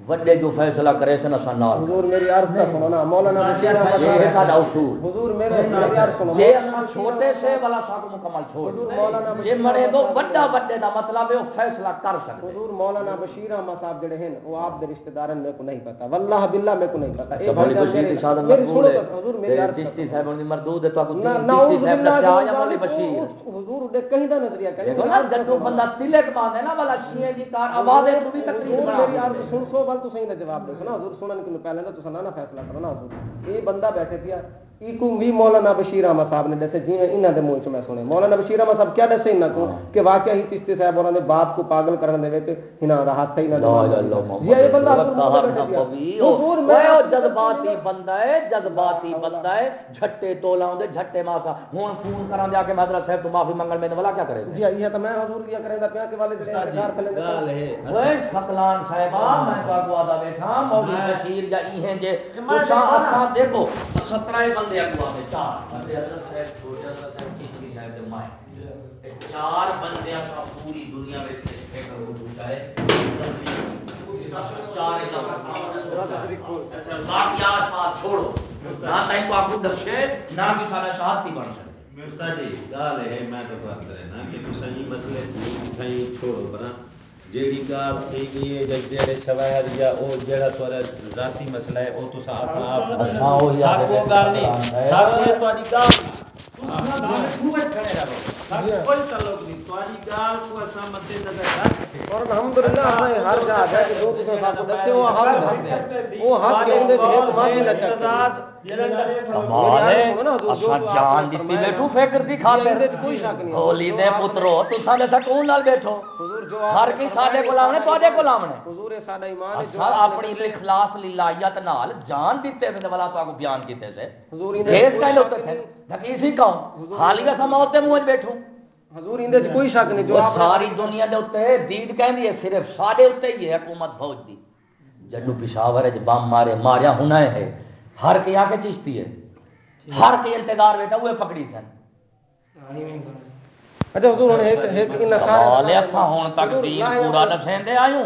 وڈے جو فیصلہ کرے سن اساں نال۔ حضور میری عرض کا سنو نا مولانا بشیر احمد صاحب۔ یہ ساڈا اصول۔ حضور میرے میری عرض سنو جے اساں چھوٹے سے والا سب مکمل چھوڑ۔ حضور مولانا جے مرے تو بڑا بڑے دا مطلب ہے وہ فیصلہ کر سکتے۔ حضور مولانا بشیر احمد صاحب جڑے ہیں وہ آپ دے رشتہ دارن میرے کو نہیں پتہ۔ واللہ باللہ میرے کو نہیں پتہ۔ اے بھائی بشیر شہادت مقبول ہے۔ حضور میری عرض چشتی صاحب دی مردود ہے تو ابو چشتی صاحب دا یا مولی بشیر۔ حضور دے کہیں دا نظریہ کرے نا جدوں بندہ تلک مانگے نا والا شیعہ دی تار آواز تو بھی تقریر بنا میری عرض سن سو بل تو صحیح نہ جواب سنا حضور سنن کہ پہلے تو تسا نہ فیصلہ کرو نا حضور یہ بندہ بیٹھے پیا بھی مولانا بشیر احمد صاحب نے دسے جی انہوں نے منہ چ میں سنے مولانا بشیر احمد صاحب کیا دسے انہوں کو؟ کہ واقعہ ہی چشتی صاحب باپ کو پاگل کرنے دے انہوں کا ہاتھ ہی یہ بندہ جذباتی بندہ ہے جذباتی بندہ ہے جھٹے تولا ہوں جھٹے ماسا ہوں فون کرا جا کے حضرت صاحب تو معافی منگل میں والا کیا کرے جی یہ تو میں حضور کیا کرے گا پیا کہ والے جڑے انتظار کھلے سکلان صاحب میں تو اگوا دا بیٹھا مولوی بشیر ایہیں جے۔ تساں اساں دیکھو 17 بندے اگو آتے چار بندے حضرت صاحب چھوٹے حضرت صاحب کشمی صاحب دے مائیں چار بندے کا پوری دنیا میں ایک کروڑ جھوٹا ہے چار باقی آس پاس چھوڑو نہ تین کو آپ دسے نہ بھی سارا شہادتی بن سکتے استاد جی گل ہے میں تو بات کرے نا کہ تساں یہ مسئلے چھوڑو بنا جیڑی گال تھی گئی ہے جب جڑے شواہد یا او جڑا تھوڑا ذاتی مسئلہ ہے او تو اپنا آپ ہاں او کو گال نہیں یہ تہاڈی گال کوئی تعلق نہیں تہاڈی کو اساں مد نظر رکھ اور الحمدللہ ہمیں ہر جا ہے کہ جو تساں دسے وہ حق وہ حق کے کمال ہے اساں جان دتی بیٹھو فکر دی کوئی شک نہیں ہولی دے پترو تساں دے سکون نال بیٹھو ہر کی ساڈے کول آونے تواڈے کول آونے۔ حضور ساڈا ایمان ہے جو اپنی اخلاص للہیت نال جان دیتے والا تو بیان کیتے سے حضور ہوتے تھے۔ منہ بیٹھوں حضور کوئی شک نہیں جو ساری دنیا دے اوتے دید کہندی ہے صرف ساڈے اوتے ہی ہے حکومت فوج دی۔ جڈو پشاور بم مارے ماریا ہونا ہے ہر کے آ کے چشتی ہے۔ ہر کے انتظار بیٹھا ہوئے پکڑی سن۔ اچھا حضور ہن ایک ایک ان کمال ہے اساں ہن تک دین پورا الا دسیندے آیوں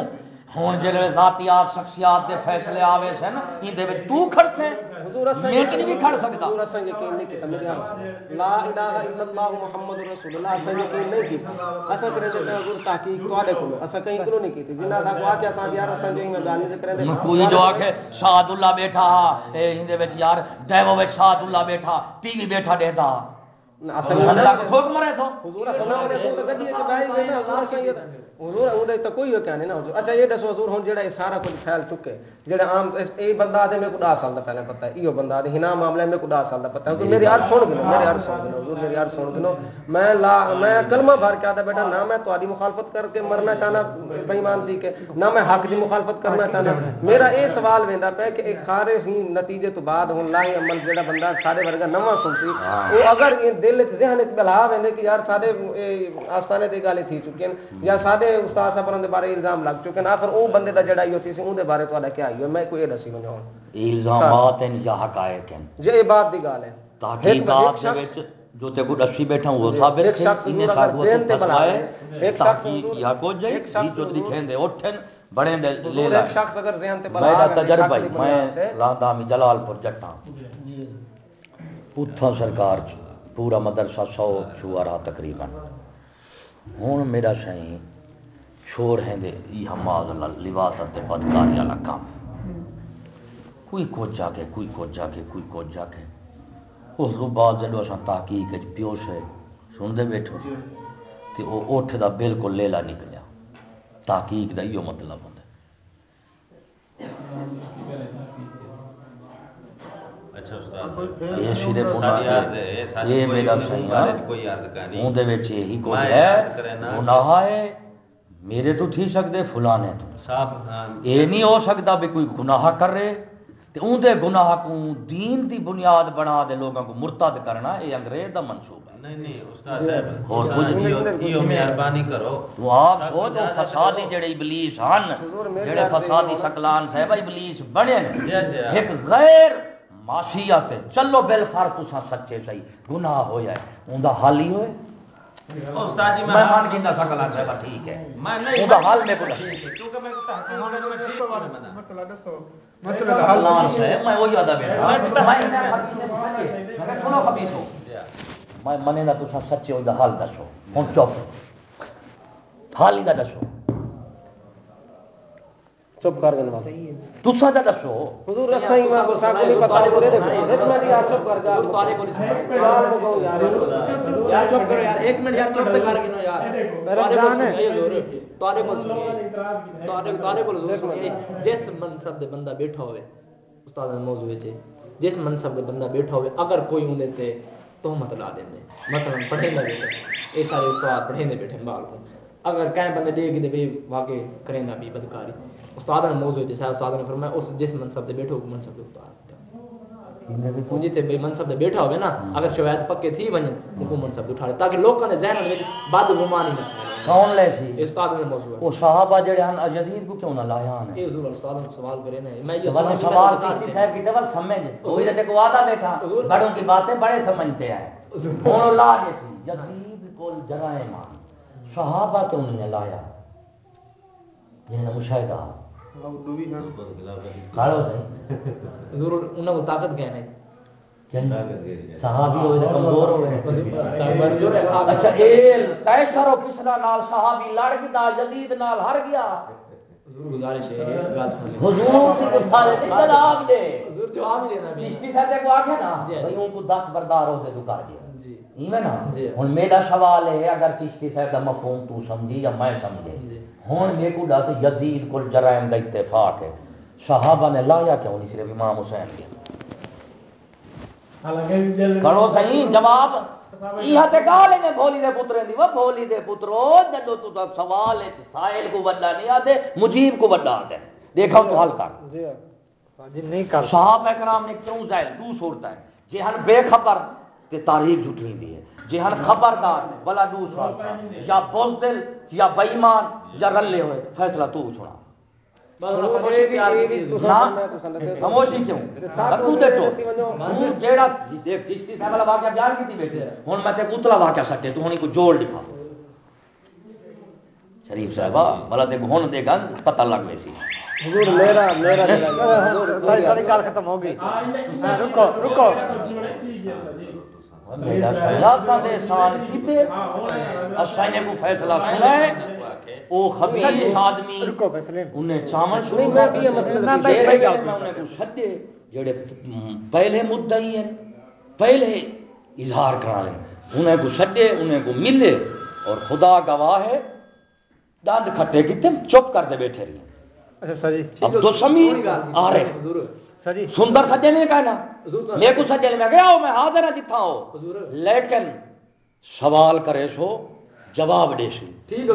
ہن جڑے ذاتیات شخصیات دے فیصلے آوے سن این دے وچ تو کھڑ سے حضور میں نہیں کھڑ سکدا حضور اساں یقین نہیں کیتا عرض لا الہ الا اللہ محمد رسول اللہ اساں یقین نہیں کیتا اساں کرے تے حضور تحقیق تواڈے کولو اساں کہیں کولو نہیں کیتی جنہ اساں کو آکھیا اساں یار اساں جو ایمانداری سے کرے کوئی جو آکھے شاد اللہ بیٹھا اے این دے وچ یار ڈیوو وچ شاد اللہ بیٹھا ٹی وی بیٹھا دیتا اللہ کو ٹھوک مرے تو۔ حضور اساں نہ ودے سو تے گڈی وچ بیٹھ گئے نا حضور یہ حضور اودے تے کوئی وکیا نہیں نا حضور۔ اچھا یہ دسو حضور ہن جڑا یہ سارا کچھ پھیل چکے جڑا عام اے بندہ آدے میں کو 10 سال دا پہلے پتہ ہے ایو بندہ آدے ہنا معاملے میں کو 10 سال دا پتہ ہے۔ حضور میری عرض سن گنو میری عرض سن گنو حضور میری عرض سن گنو۔ میں لا میں کلمہ بھر کے آدا بیٹا نہ میں تہاڈی مخالفت کر کے مرنا چاہنا بے ایمان دی کہ نہ میں حق دی مخالفت کرنا چاہنا۔ میرا اے سوال ویندا پے کہ ایک خارج ہی نتیجے تو بعد ہن لاہی عمل جڑا بندہ سارے ورگا نواں سنسی وہ اگر ان دل ذہن وچ بلا ویندے کہ یار سارے آستانے تے گل تھی چکی ہیں یا سارے استاد صاحب دے بارے الزام لگ چکے ہیں۔ آخر او بندے دا جڑا سی اون دے بارے تہاڈا کیا ایو میں کوئی دسی ونجا ہن الزامات ہیں یا حقائق ہیں؟ جے اے بات دی گل ہے۔ تحقیقات دے وچ جو تے کو دسی بیٹھا وہ ثابت انہیں تے ایک شخص یا کو شخص جو دے اٹھن بڑے دے لے ایک شخص اگر ذہن تے بلا تجربہ میں راندا میں جلال پور جٹاں اتھاں سرکار پورا مدرسہ سو چوارا تقریباً۔ ہوں میرا سائیں شور ہیں دے حماد اللہ لواطت تے بدکاری والا کام۔ کوئی کچھ جا کے کوئی کچھ جا کے کوئی کچھ جا کے۔ اس تو بعد جدو اصا تحقیق وچ پیو سے سنتے بیٹھو تے وہ اٹھ دا بالکل لیلا نکلیا تحقیق دا ایو مطلب ہوندا اچھا یہ ہے یہ کوئی میرا کوئی دے وچ یہی ہے۔ گناہ ہے۔ میرے تو تھی سکدے فلانے تو۔ صاحب یہ نہیں ہو سکتا بھی کوئی گناہ کرے تے اون دے گناہ کو دین دی بنیاد بنا دے لوگوں کو مرتد کرنا یہ انگریز دا منصوبہ ہے۔ نہیں نہیں استاد صاحب اور تساں کچھ ایو- ایو مہربانی کرو۔ تو آپ سب سوچو اجازت فسادی دو۔ جڑے ابلیس ہن حضور میرے جڑے عرض یہ فسادی ہونا- سکلان صاحب ابلیس بنے نے جی، جی۔ ایک غیر معصیت ہے۔ چلو بالفر تساں سچے صحیح۔ گناہ ہو جائے اون دا حل ہی ہوئے۔ استاد جی میں مان گیندا سکلان صاحب ٹھیک ہے میں نہیں حل میں کیونکہ میں کو تحقیق میں ٹھیک سکلان صاحب میں وہی ادا بیٹھا میں سنو خبیث ہو میں منے نہ تساں سچے ہو دا حال دسو ہن چپ حال ہی دا دسو چپ کر تساں دا دسو حضور اساں ہی میں کو سب کو نہیں پتہ حضور دیکھو۔ ایک منٹ یار چپ کر گال تارے کو نہیں گال مکو یار۔ یار چپ کرو یار ایک منٹ یار چپ کر گنو یار۔ تارے کو سنیے حضور۔ تارے کو سنیے۔ تارے تارے کو حضور سنیے۔ جس منصب دے بندہ بیٹھا ہوئے استاد موضوع وچ جس منصب دے بندہ بیٹھا ہوئے اگر کوئی اون تے تہمت لا دیندے مثلا پڑھے نہ بیٹھے۔ اے سارے استاد پڑھے بیٹھے بال کو۔ اگر کہیں بندے دے کے بھی واقع کریں نہ بھی بدکاری۔ استاد نے موضوع جیسا استاد نے فرمایا اس جس منصب دے بیٹھو منصب دے اتار ہوں جتنے بے منصب دے بیٹھا ہوئے نا اگر شوایت پکے تھی ونجن حکومت سب اٹھا لے تاکہ لوگوں نے ذہن وچ بد گمانی نہ کون لے سی استاد نے موضوع وہ صحابہ جڑے ہیں یزید کو کیوں نہ لایا ہن؟ یہ حضور استاد نے سوال کرے نا میں یہ ول سوال چشتی صاحب کی ول سمجھ۔ کوئی تے کو آتا بیٹھا بڑوں کی باتیں بڑے سمجھتے ہیں۔ ہن لا دے سی یزید کو جرائم صحابہ کیوں نہیں لایا؟ یہ مشاہدہ۔ کو طاقت صحابی ہوئے کمزور ہوئے۔ اچھا ایل کیسر و کسرا نال صحابی لڑ گیا یزید نال ہر گیا۔ حضور گزارش ہے گل سن حضور کی گزارش نہیں جناب دے حضور جواب ہی دینا بھی چشتی صاحب کو آگے نا۔ جی۔ بھئی ان کو دس بردار ہو سے تو کر دیا۔ جی۔ ایویں نا جی۔ ہن میرا سوال ہے اگر چشتی صاحب دا مفہوم تو سمجھی یا میں سمجھے؟ جی۔ ہوں میرے کو دس یزید کو جرائم کا اتفاق ہے۔ صحابہ نے لایا کیوں نہیں صرف امام حسین کے؟ کرو صحیح جواب۔ یہ تے گال نے بھولی دے پترے دی وہ بھولی دے پترو جدو تو سوال ہے سائل کو بڑا نہیں آتے مجیب کو بڑا آتے دیکھا تو حل کر۔ جی, نہیں کر۔ صحابہ اکرام نے کیوں زائل دو صورت ہے۔ ہن بے خبر تے تاریخ جھٹویں دی ہے۔ جی ہن خبردار بلا دو صورت یا بزدل یا بےمان یا رلے ہوئے فیصلہ تو سنا خاموشی کیوں؟ جیڑا کشتی صاحب والا واقعہ بیان کی بیٹھے ہوں میں تے اتلا واقعہ سٹے تو ہونی کوئی جوڑ لکھا شریف صاحب بلا تے ہن دے پتہ لگ وے سی۔ حضور میرا میرا ساری ساری گل ختم ہو گئی۔ رکو رکو۔ دے سال کیتے اساں نے کو فیصلہ سنا ہے او خبیث آدمی انہیں چاون شروع میں بھی یہ مسئلہ انہیں کو چھڈے جڑے پہلے مدعی ہیں پہلے اظہار کرا لیں۔ انہیں کو چھڈے انہیں کو ملے۔ اور خدا گواہ ہے دند کھٹے کیتے چپ کر دے بیٹھے رہی رہے سندر سجے نے کہنا۔ میرے کو سجے میں گیا میں حاضر ہوں جتھا ہو۔ لیکن سوال کرے سو جواب دے سی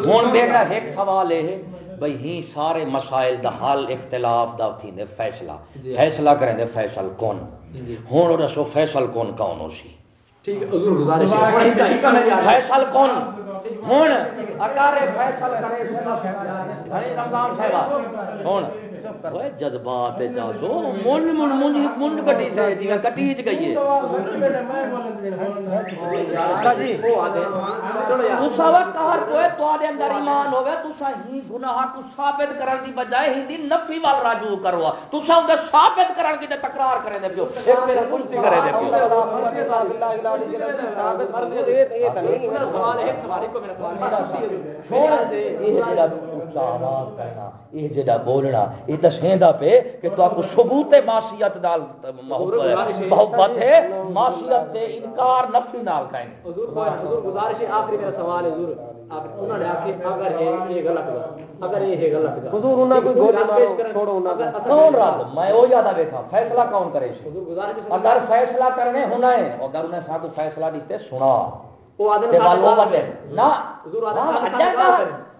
ہوں میرا ایک سوال ہے بھائی ہی سارے مسائل دا حل اختلاف دا تھی نے فیصلہ۔ جی۔ فیصلہ کریں دے فیصل کون؟ جی۔ ہوں رسو فیصل کون کون ہو سی؟ فیصل کون؟ ہوں اکارے فیصل کرے رمضان صاحب ہوں جذبات چاہو من من من من کٹی سے جی کٹی چ گئی ہے اندر ایمان ہوگا تسا ہی گناہ کو ثابت کرن دی بجائے ہی دی نفی وال راجو کروا تسا اون ثابت کرن کی تے تکرار کرے دے پیو ایک میرا کلسی کرے دے پیو سوال ہے سوال کو میرا سوال ہے یہ جڑا اونچا آواز کرنا یہ جڑا بولنا یہ پہ کہ تو کو ثبوت نال محبت ہے انکار نفی نال کہیں حضور حضور گزارش آخری میرا سوال ہے حضور انہوں نے آخری اگر یہ غلط اگر یہ غلط حضور انہاں کوئی گولی مارو چھوڑو انہاں کون رات میں بیٹھا فیصلہ کون کرے اگر فیصلہ کرنے ہونا ہے اگر انہیں ساتھ فیصلہ دیتے سنا۔ وہ آدھے نہ حضور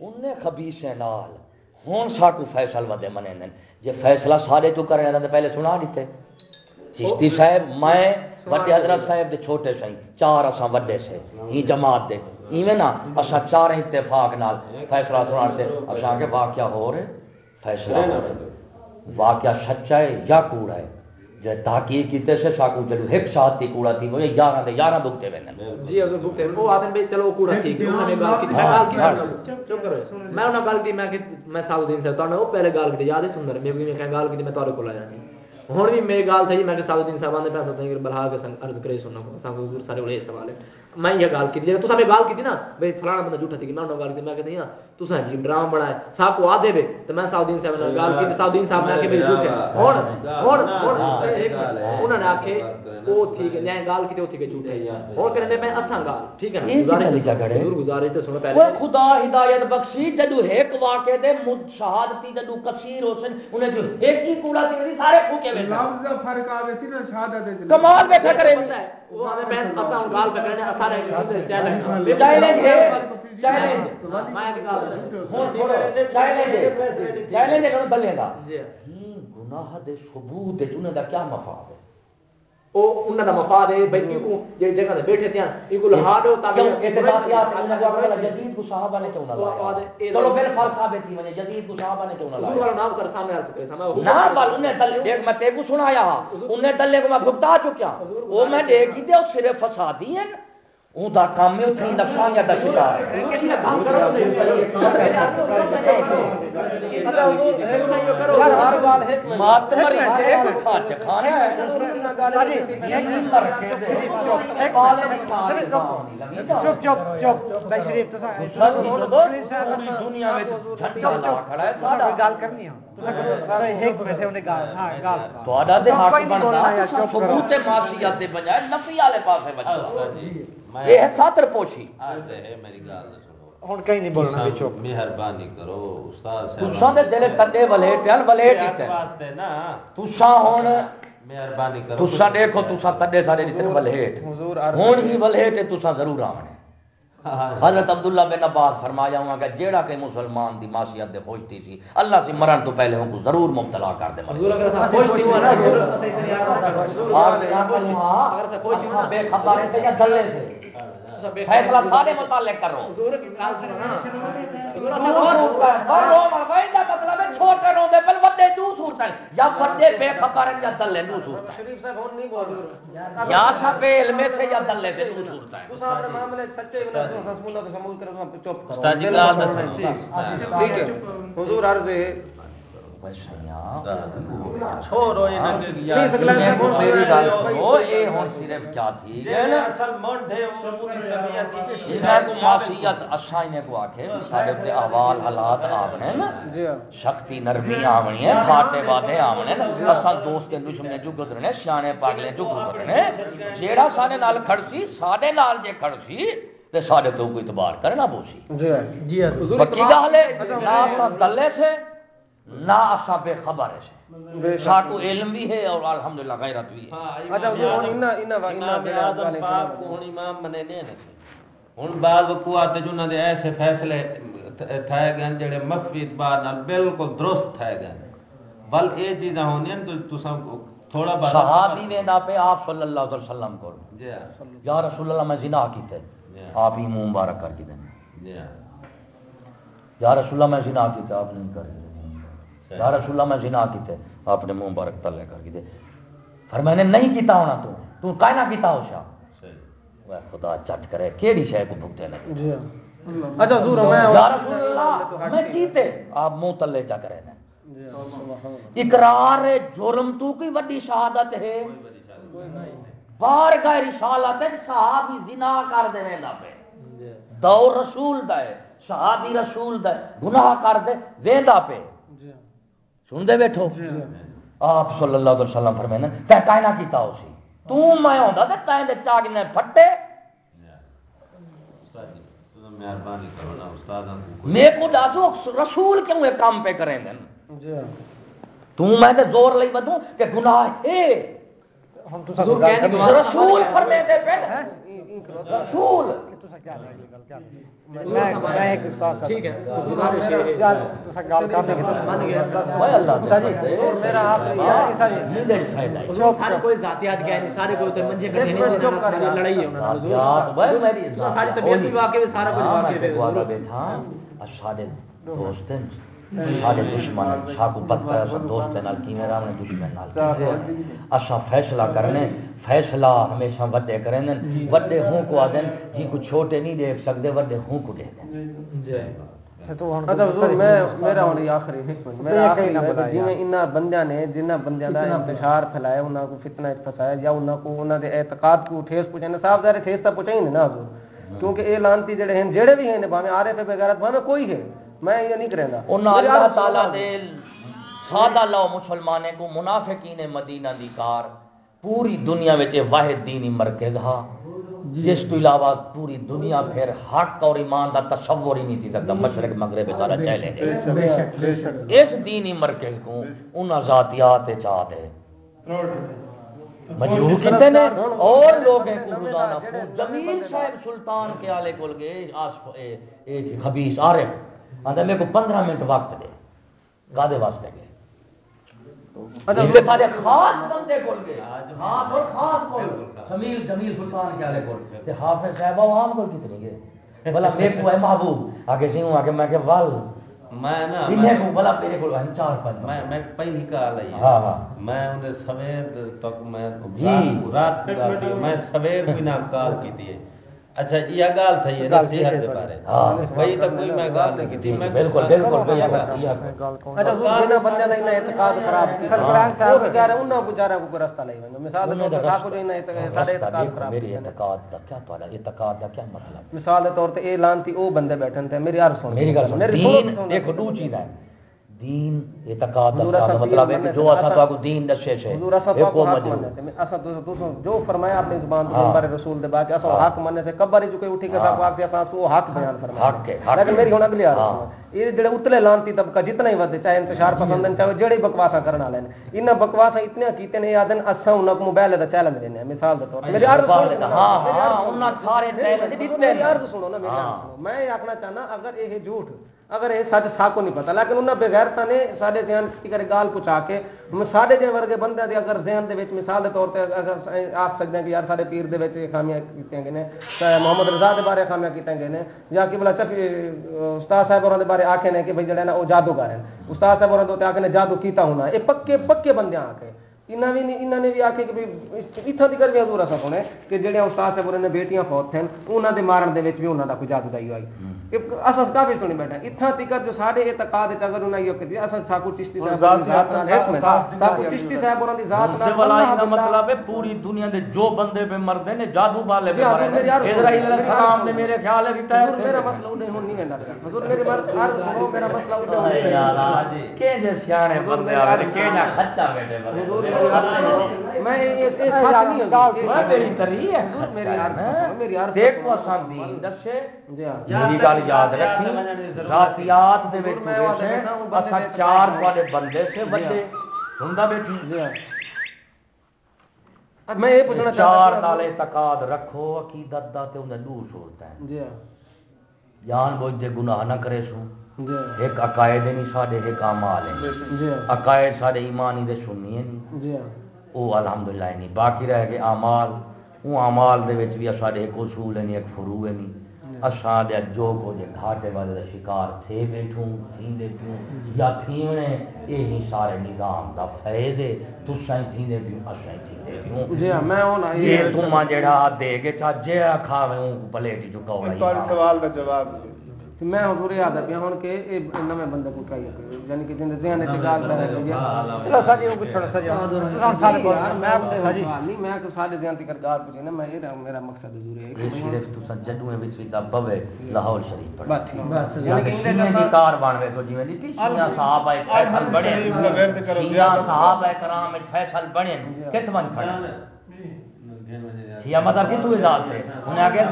انہیں خبیس نال۔ ہوں ساکو فیصل ودے منے جی فیصلہ سارے تو کرنے تو پہلے سنا دیتے۔ چشتی صاحب میں وڈے حضرت صاحب دے چھوٹے سہی چار اساں وڈے سے۔ ہی جماعت دے۔ ایویں نا اسا چار اتفاق نال فیصلہ سناتے اسا کے واقعہ ہو رہے فیصلہ ہو رہے۔ واقعہ سچا ہے یا کوڑا ہے؟ جو تحقیق کیتے سے ساکو چلو ایک ساتھ کی کوڑا تھی وہ 11 دے 11 بکتے وینے جی حضور بکتے وہ آدم بھائی چلو کوڑا تھی کہ انہوں نے گل کی میں گل کی چپ کرو۔ میں انہاں گل کی میں کہ میں سال دن سے تو وہ پہلے گل کی یاد ہے؟ سندر میں بھی میں گل کی میں تارے کو لایا ہوں بھی میری گل تھی میں کہ سال صاحب نے پیسہ دیں بلہا کے سنگ عرض کرے سننا حضور سارے بڑے سوال ہے میں یہ گل کی تو ہمیں گل کی نا بھائی فلانا بندہ جھوٹا تھی میں انہوں گل کی میں کہتی ہاں تو جی ڈرام بڑا ہے صاحب کو آدھے بے تو میں سعودین صاحب نے گل کی سعودین صاحب نے کہ بھائی جھوٹے ہن ہن ہن انہوں نے آکھے او ٹھیک ہے میں گل کی او ٹھیک ہے جھوٹے۔ ہن کرنے میں اساں گل ٹھیک ہے گزارش لکھا گڑے ضرور گزارش تے سنو۔ پہلے اوے خدا ہدایت بخشی جدو ایک واقعے دے شہادتی جدو کثیر حسین انہیں جو ایک ہی کوڑا سی سارے پھوکے وے لفظ دا فرق آوے سی نا شہادت کمال بیٹھا کرے میں اساں چیلنج چیلنج گناہ دے ثبوت کیا مفاد ہے؟ او انہاں دا مفاد ہے بھئی کو جے جگہ تے بیٹھے تھے ان کو لہا دو تاکہ اعتباریات انہاں کو اپنا جدید کو صحابہ نے کیوں نہ لایا؟ چلو پھر فرض ثابت تھی وجہ جدید کو صحابہ نے کیوں نہ لایا؟ حضور نام کر سامنے آ سکے سامنے نہ بل انہیں دل دیکھ میں دلے کو میں بھگتا چکیا۔ وہ میں فسادی ہیں۔ شکار دنیا تھوڑا حق ثبوت معصیت دے بجائے نفی والے پاسے بچو۔ یہ ہے ساتر پوشی۔ میری گل سنو۔ ہن کہیں نہیں بولنا مہربانی کرو استاد تساں دے دل تڈے ولیٹ ہیں ولیٹ ہی واسطے نا۔ تساں ہن مہربانی کرو۔ تساں دیکھو تساں تڈے سارے جتنے ولیٹ ہن ہی ولیٹ ہے تساں ضرور آونے۔ حضرت عبداللہ بن عباس فرمایا ہوا کہ جیڑا کہ مسلمان دی معصیت دے پوچھتی سی اللہ سے مرن تو پہلے ان کو ضرور مبتلا کر دے۔ بے خبر یا دلے سے۔ فیصلہ سارے متعلق کرو۔ مطلب چھوٹے روندے پل وڈے دو صورت یا وڈے بے خبر ہیں یا دلے دو صورت شریف صاحب ہن نہیں بول یا سب علم سے یا دلے سے دو صورت ہے تساں اپنے معاملے سچے بنا رسول اللہ قبول کرو۔ چپ کرو۔ استاد جی دسو ٹھیک ہے۔ حضور عرض ہے۔ چھوڑو انہاں کے یار میری گل سنو یہ ہن صرف کیا تھی جڑے اصل مونڈے او پوری طبیعت کی انہیں کو معصیت اساں انہیں کو آکھے سارے تے احوال حالات آونے نا جی ہاں شکتی نرمی آونی ہے کھاٹے وعدے آونے نا اساں دوست دشمنے جو گزرنے سیانے پاگلے جو گزرنے جیڑا سارے نال کھڑسی سارے نال جے کھڑسی تے سارے تو کوئی اعتبار کرنا بوسی جی ہاں جی ہاں پکی گل ہے نہ اساں دلے سے بے خبر ہے. ساکو علم بھی ہے اور الحمدللہ غیرت بھی ہے. اچھا حضور ہن انہاں انہاں پاک کو ہن امام بنے نے ہن بعض وقوعات جنہاں دے ایسے فیصلے تھائے گئے جڑے مخفی اعتبار نال بالکل درست تھائے گئے بل اے چیزاں ہونیاں تو تساں تھوڑا بہت صحابی ویندا پہ آپ صلی اللہ علیہ وسلم کو جی ہاں۔ یا رسول اللہ میں زنا کیتے آپ ہی منہ مبارک کر کے دیں جی ہاں۔ یا رسول اللہ میں زنا کیتے آپ نہیں کر یا رسول اللہ میں زنا کیتے آپ نے منہ مبارک تلے کر کے دے. پر میں نے نہیں کیتا ہونا تو تو کائیں نہ کیتا ہو شاہ؟ صحیح. وہ خدا چٹ کرے کیڑی شے کو بھگتے لگے جی ہاں. اچھا حضور میں یا رسول اللہ میں کیتے؟ آپ منہ تلے چا کرے جی ہاں. اقرار جرم تو کی وڈی شہادت ہے؟ بار گئے رسالت صحابی زنا کر دے ویندا پہ دور رسول دا ہے صحابی رسول دا ہے گناہ کر دے ویندا پہ. سن دے بیٹھو آپ صلی اللہ علیہ وسلم فرمائے تے کائنا کیتا ہو سی تو میں ہوندا تے دے چاگنے پھٹے جی مہربانی کرو نا کو رسول کیوں یہ کام پہ کریں جی ہاں تو میں تے زور لئی بدوں کہ گناہ ہے ہم تو رسول فرمے دے رسول ٹھیک ہے۔ کوئی ذاتیات نہیں سارے کوئی منجے لڑائی ہے ساری طبیعت بھی واقع سارا کچھ واقع بیٹھا سارے دوست ہیں سارے دشمن پتہ ہے دوست نال کیویں رہنے دشمن نال۔ اسا فیصلہ کرنے۔ فیصلہ ہمیشہ وڈے کریں وڈے ہوں کو آدن جی کو چھوٹے نہیں دیکھ سکتے وڈے ہوں کو دیکھ دیں اچھا حضور میں میرا ہن آخری ایک منٹ۔ میرا آخری ہے جویں انہاں بندیاں نے جنہاں بندیاں دا انتشار پھیلایا انہاں کو فتنہ وچ پھسایا یا انہاں کو انہاں دے اعتقاد کو ٹھیس پہنچانا صاحب ظاہر ٹھیس تا پہنچائی نہیں نا حضور کیونکہ اے لانتی جڑے ہیں جڑے بھی ہیں بھاویں عارف ہے بغیرت بھاویں کوئی ہے۔ میں یہ نہیں کریندا۔ انہاں اللہ تعالی دے سادہ لو مسلمانے کو منافقین مدینہ دی کار۔ پوری دنیا وچ واحد دینی مرکز ہا جس تو علاوہ پوری دنیا پھر حق اور ایمان دا تصور ہی نہیں تھی سکتا مشرق مغرب سارا گئے۔ اس دینی مرکز کو انہاں ذاتیات چاہ دے۔ مجروح کتے نے؟ اور لوگ ہیں کو روزانہ جمیل صاحب سلطان کے آلے کول گئے خبیث عارف۔ آندا میرے کو 15 منٹ وقت دے۔ گادے واسطے گئے۔ اچھا، سارے خاص بندے کول گئے۔ خاص اور خاص کول۔ جمیل جمیل سلطان کے والے کول۔ تے حافظ صاحب عوام کول کتنی گئے؟ بلا میرے کو ہے محبوب۔ آگے سی ہوں آگے میں کہ ول۔ میں نا انہیں کو بلا میرے کو ہے چار پانچ میں میں پہلی ہاں ہاں۔ میں انہیں سویر تک میں جی۔ رات میں سویر بھی نام کال اچھا یہ گال دے بارے ہاں۔ وہی تو کوئی میں گال نہیں کی تھی میں بالکل بالکل بالکل اچھا حضور جنہ بندے دا انہیں اعتقاد خراب سی سرفراز صاحب بیچارے انہاں بیچارے کو کوئی رستہ لے ونجو مثال دے طور تے صاحب جو انہیں اعتقاد ساڈے اعتقاد خراب میری اعتقاد کا کیا تھوڑا اعتقاد کا کیا مطلب؟ مثال دے طور تے او بندے بیٹھن تے میری عرض سن۔ میری گل سن۔ دین دیکھو دو چیز ہے دین کا اساں مطلب ہے کہ جو سے، تو کو دین دسے سے حضور تو کو مجرو تو تو جو فرمایا اپنی زبان تو ہاں۔ منبر رسول دے با کہ اساں ہاں۔ حق مننے سے کبر جو کوئی اٹھی کے ہاں۔ صاحب واقعی اساں تو حق بیان فرمایا۔ حق ہے، لیکن۔ میری ہن اگلی عرض ہاں۔ یہ جڑے اتلے لانتی طبقہ جتنا ہی ودے چاہے انتشار پسند ہیں چاہے جڑے بکواسا کرنا لین انہاں بکواسا اتنے کیتے نے یادن اساں انہاں کو موبائل دا چیلنج دینے مثال دے طور تے میری عرض سنو ہاں ہاں انہاں سارے چیلنج میری دیتے عرض سنو نا میری عرض سنو۔ میں یہ آخنا چاہنا اگر یہ جھوٹ اگر یہ سچ سا کو نہیں پتا، لیکن انہیں بغیرتا نے سارے ذہن کی کرے گال پہنچا کے سارے جے ورگے بندے دے اگر ذہن دے وچ مثال دے طور تے اگر آکھ سکتے ہیں کہ یار سارے پیر دے وچ یہ خامیاں کیتیاں گئے نے، چاہے محمد رضا دے بارے خامیاں کیتیاں گئے نے، یا کہ بلا چفی استاد صاحب اور دے بارے آکھے نے کہ بھئی جڑے نا وہ جادوگر ہیں۔ استاد صاحب اور دے آکھے نے جادو کیتا ہونا، یہ پکے پکے بندے آکھے۔ انہاں بھی نہیں انہاں نے بھی آکھے کہ بھئی اتھاں دی کر بھی حضور اساں سنے کہ جڑے استاد صاحب اور نے بیٹیاں فوت تھن انہاں دے مارن دے وچ بھی انہاں دا کوئی جادو دائی ہوئی۔ اساں کافی سنی بیٹھا اتھاں تکر جو ساڈے اعتقاد وچ اگر انہاں یہ کہ اساں ساکو چشتی صاحب دی ذات نال ایک منٹ ساکو چشتی صاحب اور دی ذات نال اللہ کا بندہ- مطلب ہے پوری دنیا دے جو بندے پہ مردے نے جادو والے جی پہ نے سنو، اسرائیل علیہ السلام نے۔ میرے خیال ہے۔ بھی حضور میرا مسئلہ اڈے ہون نہیں ویندا پیا حضور میری مر- عرض سنو میرا مسئلہ اڈے ہون نہیں ویندا پیا کہ جے بندے آوے کہ جا خچا بیٹھے حضور میں میری۔ کو سان دین۔ دسے جی ہاں۔ گل یاد رکھی۔ دے وچ سے بندے اساں چار والے بندے سے بندے۔ سندا بیٹھی جی ہاں۔ میں یہ پوچھنا چار چاہتا نال اعتقاد رکھو عقیدت دا تے انہاں دو صورت ہے۔ جی ہاں۔ جان بوجھ دے گناہ نہ کرے سو۔ ایک عقائد نہیں ساڈے ایک اعمال ہے ہاں۔ عقائد ساڈے ایمانی دے سننی ہے نہیں جی وہ الحمدللہ نہیں باقی رہ گئے اعمال۔ وہ اعمال دے وچ بھی ساڈے ایک اصول ہے نہیں ایک فروع ہے نہیں۔ اساں دے جو کچھ گھاٹے والے دا شکار تھے بیٹھوں تھیندے پیوں یا تھیونے یہی سارے نظام دا فیض ہے۔ تساں ہی تھیندے پیوں اساں ہی تھیندے پیوں۔ جی ہاں میں ہونا یہ تما جڑا دے گے چا جے کھاوے اون پلیٹ ہی سوال کا جواب میں حضور یاد پیا ہوں کہ یہ نویں بندے کو ٹرائی کرے یعنی کہ جن ذہن وچ رہی ہے سجی سارے میں نہیں میں کہ سارے ذہن گال پہ نا میں یہ میرا مقصد حضور ہے کہ تساں جدوں وچ بوے لاہور شریف پڑھ بس یعنی یعنی کہ کہ دی کار بن تو جویں دی شیعہ صحابہ فیصل شیعہ صحابہ کرام وچ فیصل بنے کت شیعہ مطلب کہ تو ذات ہے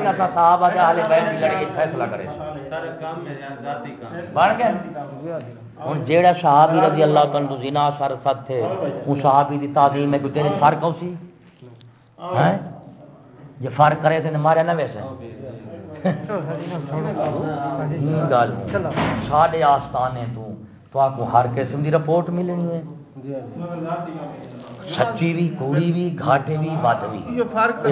اسا صحابہ دے اہل بیت دی لڑائی فیصلہ کرے سارے کام میں یار ذاتی کام بن گئے ہن جیڑا صحابی رضی اللہ تعالی عنہ زنا سر سد تھے اس صحابی دی تعظیم میں کوئی تیرے فرق ہو سی؟ ہیں فرق کرے تے ماریا نہ ویسے۔ گل۔ ساڈے آستانے تو تو آپ کو ہر قسم دی رپورٹ ملنی ہے۔ جی سچی بھی کوڑی بھی گھاٹے بھی ود بھی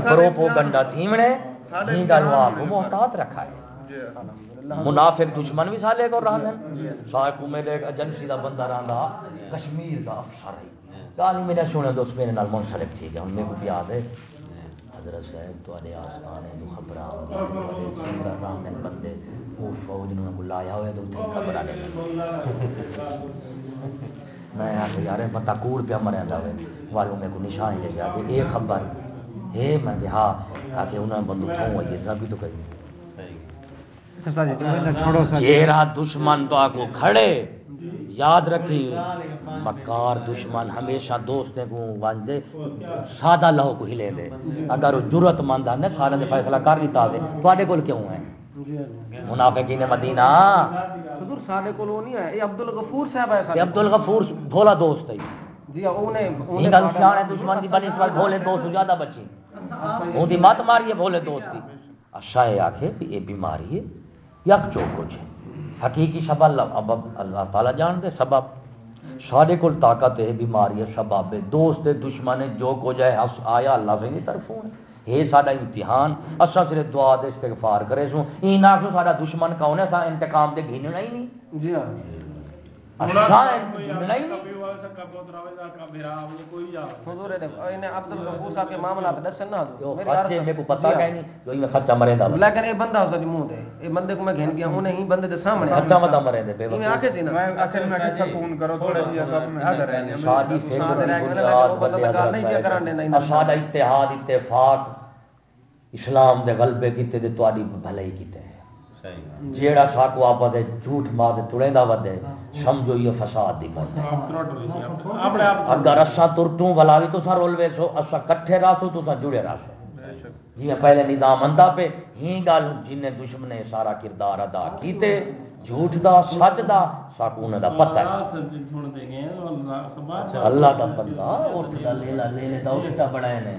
پروپوگنڈا تھیمنے سارے یہ گل آپ محتاط رکھا ہے۔ جی۔ منافق دشمن بھی سالے کو رہا ہے سارے کو میرے ایک ایجنسی دا بندہ رہا کشمیر دا افسر ہے۔ میرے سونے دوست میرے نال منسلک تھی۔ گیا ہن میرے کو یاد ہے۔ حضرت صاحب تواڈے تواڈے بندے۔ وہ فوج نے کو لایا ہوئے تو اتنے خبر آنے میں آخر یار بندہ کوڑ پیا مریا ہوئے۔ والوں میں کو نشان لے یہ خبر ہے۔ میں کہ ہاں آ کے انہوں نے بندو تھوں ہوئی ہے بھی تو کہیں چہرہ دشمن تو آگو کھڑے۔ یاد رکھی مکار دشمن ہمیشہ دوستے کو سادہ لہو کو ہلے دے۔ اگر وہ جرت مند ہے سارے نے فیصلہ کر دیتا دے تے کول کیوں ہے منافقین مدینہ۔ حضور سارے کو وہ نہیں ہے۔ یہ عبد الغفور صاحب ہے تے عبد الغفور بھولا دوست ہے۔ جی ہاں سیانے دشمن دی بنی اس بھولے دوست زیادہ بچی وہ دی مت ماری ہے بھولے دوست دی۔ اچھا بھی یہ بیماری ہے۔ یک جو کچھ۔ حقیقی سبب اللہ اب اللہ تعالیٰ جان دے سبب سارے کو طاقت ہے، بیماری ہے سبب ہے۔ دوست ہے، دشمن ہے، جو کچھ ہے آیا اللہ سے نہیں طرفوں یہ سارا امتحان۔ اصا صرف دعا دے استغفار کرے سو این آخو سارا دشمن کون ہے؟ سا انتقام دے گھیننا ہی نہیں۔ جی ہاں۔ لیکن یہ بندہ ہو سکتا منہ یہ بندے کو میں گھن گیا ہوں نہیں بندے دے سامنے اچھا متا مرے دے بے میں آکے سی نا۔ میں اچھا میں کہ سکون کرو تھوڑا جی میں حاضر ہے۔ شادی ساڈا اتحاد اتفاق اسلام دے غلبے کیتے تے بھلائی کیتے جیڑا ساکو آپس ہے جھوٹ مار دے سمجھو یہ فساد دی بس اگر اسا ترٹوں والا بھی تسا رول ویسو اسا کٹھے راسو تسا جڑے راسو۔ جی پہلے نظام اندا پہ ہی گل جن دشمن نے سارا کردار ادا کیتے جھوٹ دا سچ دا ساکو دا پتہ ہے۔ اللہ دا بندہ اٹھ دا لیلا لیلے دا اٹھ دا نے۔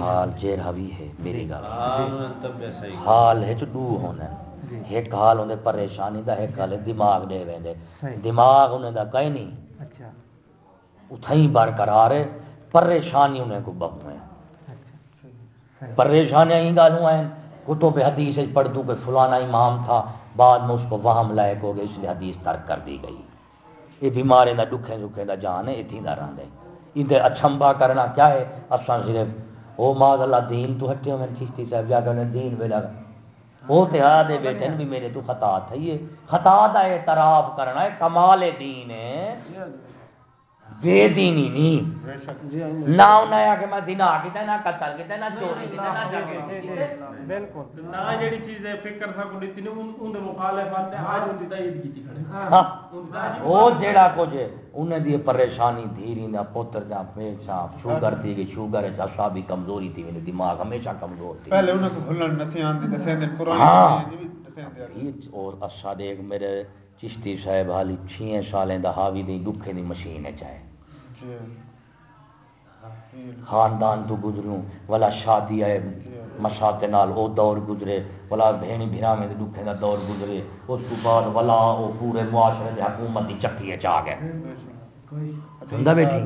حال جیر حوی ہے میری گل حال ہے جو دو ہونا ایک حال ہونے پریشانی دا ایک حال ہے دماغ دے ویندے دماغ انہیں دا کہیں نہیں۔ اچھا۔ برقرار ہے پریشانی انہیں کو بہو ہیں پریشانیاں ہی گالوں ہیں۔ کتب حدیث پڑھ دوں کہ فلانا امام تھا بعد میں اس کو وہم لائق ہو گئے اس لیے حدیث ترک کر دی گئی۔ یہ بیمارے دا دکھیں دکھیں دا جان ہے اتنی دا رہن دے ادھر اچھمبا کرنا کیا ہے؟ اصل صرف، او ماذ اللہ، دین تو ہٹے ہوئے چشتی صاحب، جا کر دین بے لگا وہ آ دے بیٹے بھی میرے تو خطا تھا یہ خطا دا اعتراف کرنا ہے، کمال دین ہے۔ بے دینی نہیں نہ انہیں کہ میں زنا کیتا نہ قتل کیتا نہ چوری کیتا نہ جاگے بالکل۔ نہ جڑی چیز ہے فکر تھا کو دتی نہیں اون دے مخالفت تے آج ہوندی تائید کیتی کھڑے۔ او جیڑا کچھ انہیں دی پریشانی دھیری نہ پتر جا ہمیشہ شوگر تھی کہ شوگر ہے چا بھی کمزوری تھی میرے دماغ ہمیشہ کمزور تھی۔ پہلے انہاں کو بھلن نسیان دی دسیں دن پرانی اور اسا دیکھ میرے چشتی صاحب حالی چھیں سالیں دا حاوی دی دکھے دی مشین ہے چاہے خاندان تو گزروں والا شادی ہے مساتے نال او دور گزرے والا بہنی بھرا میں دکھے دا دور گزرے۔ اس تو بعد والا او پورے معاشرے دے حکومت دی چکی چ آ گئے۔ سندا بیٹھی؟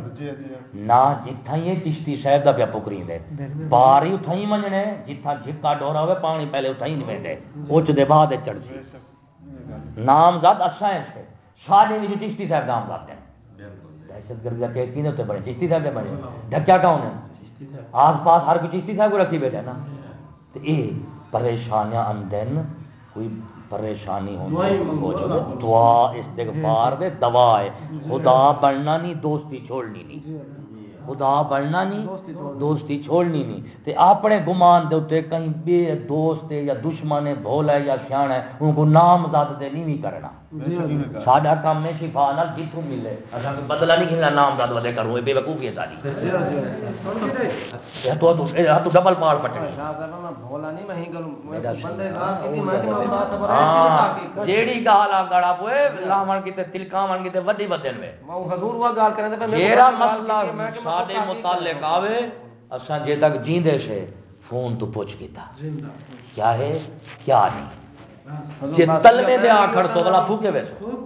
نہ جتھا یہ چشتی صاحب دا پیا پکری دے۔ بار ہی اتھا ہی منجنے جتھا جھکا ڈورا ہوے پانی پہلے اتھا ہی نہیں ویندے اچ دے بعد چڑھ سی نام زاد اچھا ہے سارے بھی چشتی صاحب نام زاد ہیں دہشت گردی کا کیس کینے ہوتے بڑے؟ چشتی صاحب نے بڑے۔ ڈکیا کون ہے آس پاس ہر کوئی چشتی صاحب کو رکھی بیٹھے نا۔ تو یہ پریشانیاں اندن کوئی پریشانی ہو دعا استغفار دے دوا ہے۔ خدا بننا نہیں دوستی چھوڑنی نہیں۔ خدا بننا نہیں دوستی چھوڑنی نہیں۔ تے اپنے گمان دے اتنے کہیں بے دوست یا دشمن ہے بھولا ہے یا سیاح ہے ان کو نام زد دے نہیں کرنا۔ ساڈا کام ہے شفا نال جتوں ملے۔ اچھا بدلا نہیں کھلنا نام زد ودے کروں بے وقوفی ہے ساری تو تو ڈبل پال پٹے بھولا نہیں میں میرا بندے جیڑی گال آ گڑا پوے لاون کیتے تلکاون کیتے وڈی بدن وے۔ حضور وا گال کرے تے میرا مسئلہ ساڈے متعلق آوے اساں جے تک جیندے سے فون تو پوچھ کیتا۔ کیا ہے؟ کیا نہیں؟ جے تلوے دے آکھڑ تو بلا پھوکے ویسو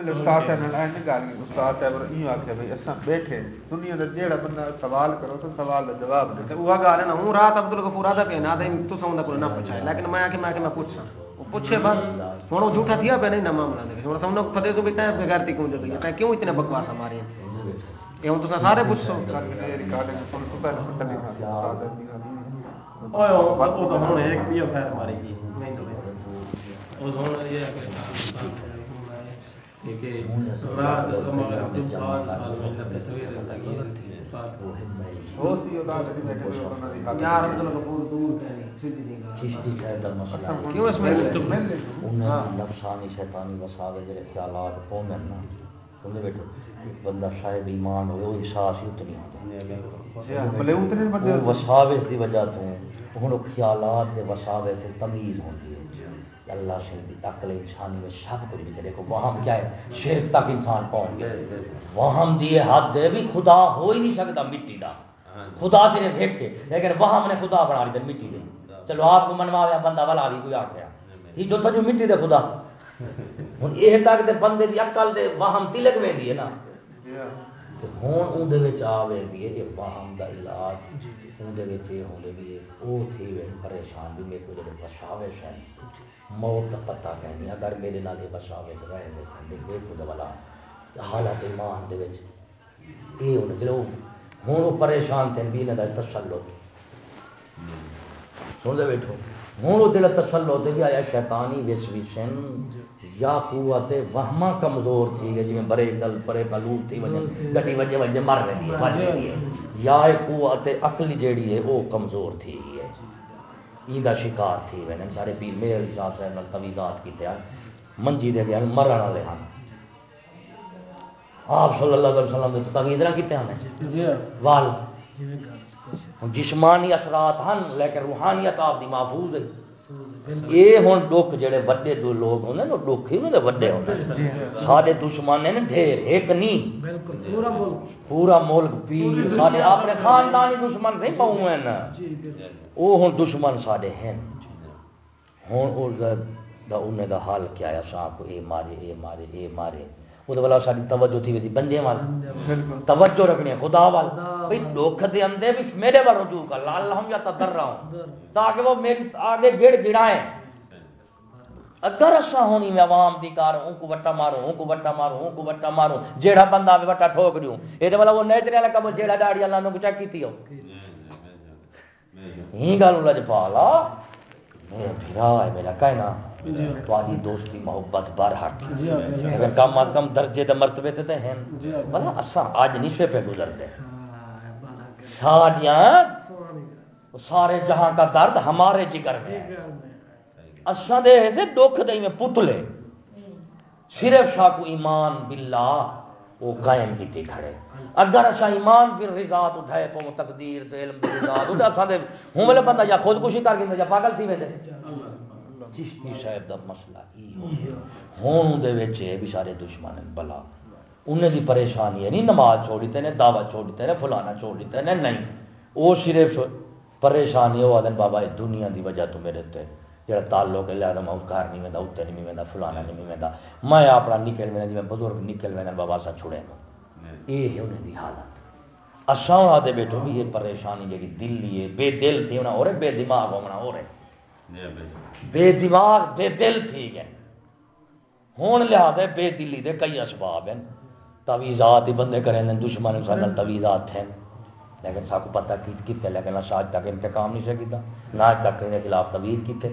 استاد صاحب نے این گل استاد صاحب ایو آکھیا بھئی اساں بیٹھے دنیا دا جیڑا بندہ سوال کرو تو سوال دا جواب دے تے اوہ گل ہے نا ہوں رات عبد الغفور دا کہنا تے تو سوں دا کوئی نہ پوچھا لیکن میں کہ میں کہ میں پوچھاں وہ پوچھے بس ہن وہ جھوٹا تھیا پہ نہیں نہ معاملہ دے ہن سمجھو فتح سو بیٹا بغیر تی کیوں جو گئی تے کیوں اتنے بکواس ہماری یہ ہوں تو سارے پوچھ سو کر کے ریکارڈنگ سن تو پہلے پتہ نہیں تھا استاد دی گل اوے وہ تو ہن ایک بھی خیر ماری گئی نفسانی شیطانی وساوے جڑے خیالات ہوندے نا بیٹھو بندہ شاید ایمان ہوئے وہ احساس ہی اتنی ہوتا بلے وجہ تو ہن خیالات دے وساوے سے تمیز ہوندی ہے۔ اللہ سے عقل انسانی میں سب کچھ بھی دیکھو وہاں کیا ہے؟ شرک تک انسان پہنچ گیا وہاں دی حد ہے بھی خدا ہو ہی نہیں سکتا مٹی دا۔ خدا صرف ایک کے، لیکن وہاں نے خدا بنا لی مٹی دے۔ چلو آپ کو منوا دیا، بندہ والا لی کوئی آ گیا تھی جو تجو مٹی دے خدا۔ ہوں یہ تک دے بندے دی عقل دے واہم تلک وے دی ہے نا۔ ہوں اندر آ وی یہ واہم دا علاج۔ اندر یہ ہونے بھی وہ تھی پریشان بھی، میرے کو جب بشاوش ہے موت کا پتہ کہنی اگر میرے نال یہ بشاوش رہے ہوئے سن بے خود والا۔ حالت ایمان دے وچ یہ ہونے جلو ہوں وہ پریشان تھے بھی نہ تسلط۔ سن دے بیٹھو۔ ہوں وہ دل تسل ہوتے بھی آیا، شیطانی وس وشن یا قوت وہما کمزور تھی گئی جی برے کل پرے کلو تھی، وجہ گڈی وجے وجے مر رہی ہے یا قوت عقل جیڑی ہے وہ کمزور تھی گئی یہ شکار تھی وے سارے پیر میرے حساب سے تویزات کیتے ہیں منجی دے گئے مرن والے ہیں آپ صلی اللہ علیہ وسلم تویز نہ کیتے ہیں وال۔ جسمانی اثرات ہیں لیکن روحانیت آپ کی محفوظ ہے۔ یہ ہوں دکھ جڑے وڈے دو لوگ ہوتے ہیں دکھ ہی وڈے ہوتے ہیں سارے دشمن ہیں ڈھیر۔ ایک نہیں۔ پورا ملک۔ پیر سارے اپنے خاندانی دشمن نہیں پاؤں ہیں وہ ہوں دشمن سارے ہیں ہوں انہیں دا حال کیا ہے؟ صاحب کو اے مارے اے مارے اے مارے۔ وہ والا ساری توجہ تھی ویسی بندے وال۔ توجہ رکھنی ہے خدا وال۔ بھائی دکھ دے اندے بھی میرے وال رجوع کر۔ لال لہم یا تدر رہا ہوں۔ تاکہ وہ میری آگے گڑ گڑائیں۔ اگر اصا ہونی میں عوام دی کار ہوں کو وٹا مارو ہوں کو وٹا مارو ہوں کو وٹا مارو جیڑا بندہ وٹا ٹھوک دیوں یہ والا وہ نیچرے والا کم جیڑا ڈاڑی اللہ نے چیک کی ہو۔ ہی گل لج پالا میرا بھرا ہے میرا کہنا۔ تاری دوستی محبت بار جی، اگر کم از کم درجے دے مرتبے تے ہیں جی، بلا اساں اج نہیں پہ گزرتے ساڈیاں سارے جہاں کا درد ہمارے جگر میں اساں دے ایسے دکھ دئی میں پتلے صرف شاہ کو ایمان باللہ وہ قائم کیتے کھڑے اگر اچھا ایمان پھر رضات اٹھائے پو تقدیر دے علم دے رضات اٹھا اساں دے ہوں والے بندہ یا خودکشی کر گیندا یا پاگل تھی ویندے۔ چشتی صاحب کا مسئلہ ای ہون دے ہوں بھی سارے دشمن بلا۔ انہیں دی پریشانی ہے، نہیں نماز چھوڑ چھوڑی تے دعوت چھوڑی تے فلانا چھوڑی تے نہیں۔ وہ صرف پریشانی وہ آدھے بابا دنیا دی وجہ تو میرے تے۔ جڑا تعلق ہے لہٰذا میں گھر نہیں وہدا اتنے نہیں وہدا فلانا نہیں وہدا میں اپنا نکل وینا جی میں بزرگ نکل وینا بابا سا چھڑے یہ ہے انہیں دی حالت۔ آدھے بیٹھو بھی یہ پریشانی جی دلی ہے بے دل تھی انہیں ہو رہے بے دماغ ہونا ہو رہے۔ بے دماغ۔ بے دل تھی گئے۔ لیا دے بے دلی دے کئی اسباب ہیں۔ تویزات ہی بندے کریں دشمن سارے تویزات ہیں۔ لیکن سب کو پتا کیتے لیکن اچھا اج تک انتقام نہیں سے کیتا نہ اج تک کے خلاف تویز کیتے۔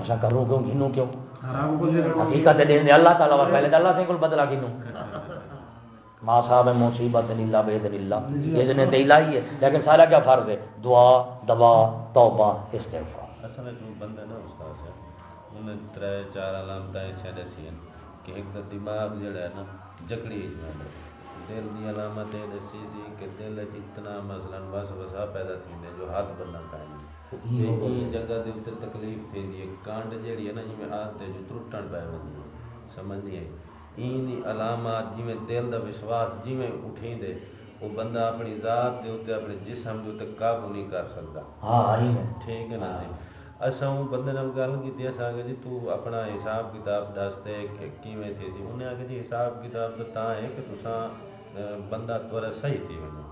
اچھا کروں کیوں گھنوں کیوں؟ حقیقت دین دے اللہ تعالیٰ پہلے اللہ سے کل بدلا گھنوں ماں صاحب مصیبت نیلا بے دلیلا یہ جنے تے الہی ہے. لیکن سارا کیا فرض ہے؟ دعا دوا توبہ استغفار. اصل جو بندہ نا استاد ہے. انہیں تر چار علامت ایسے دسی ہیں کہ ایک تو دماغ جڑا ہے نا جکڑی دل کی علامت یہ دسی سی کہ دل اتنا مثلا بس وسا پیدا تھی جو ہاتھ بندہ کھائے جگہ کے اتنے تکلیف تھی کانڈ جیڑی ہے نا جی ہاتھ جو ترٹن پی وی سمجھ نہیں این علامات جی دل کا وشواس جی اٹھی دے وہ بندہ اپنی ذات کے اتنے اپنے جسم کے اتنے قابو نہیں کر سکتا ہاں ٹھیک ہے نا جی اصا وہ بندے گل کی اصا کہ جی تو اپنا حساب کتاب دستے کیویں تھی سی انہیں آگے جی حساب کتاب تو تا ہے کہ تسا بندہ تھوڑا صحیح تھی انہیں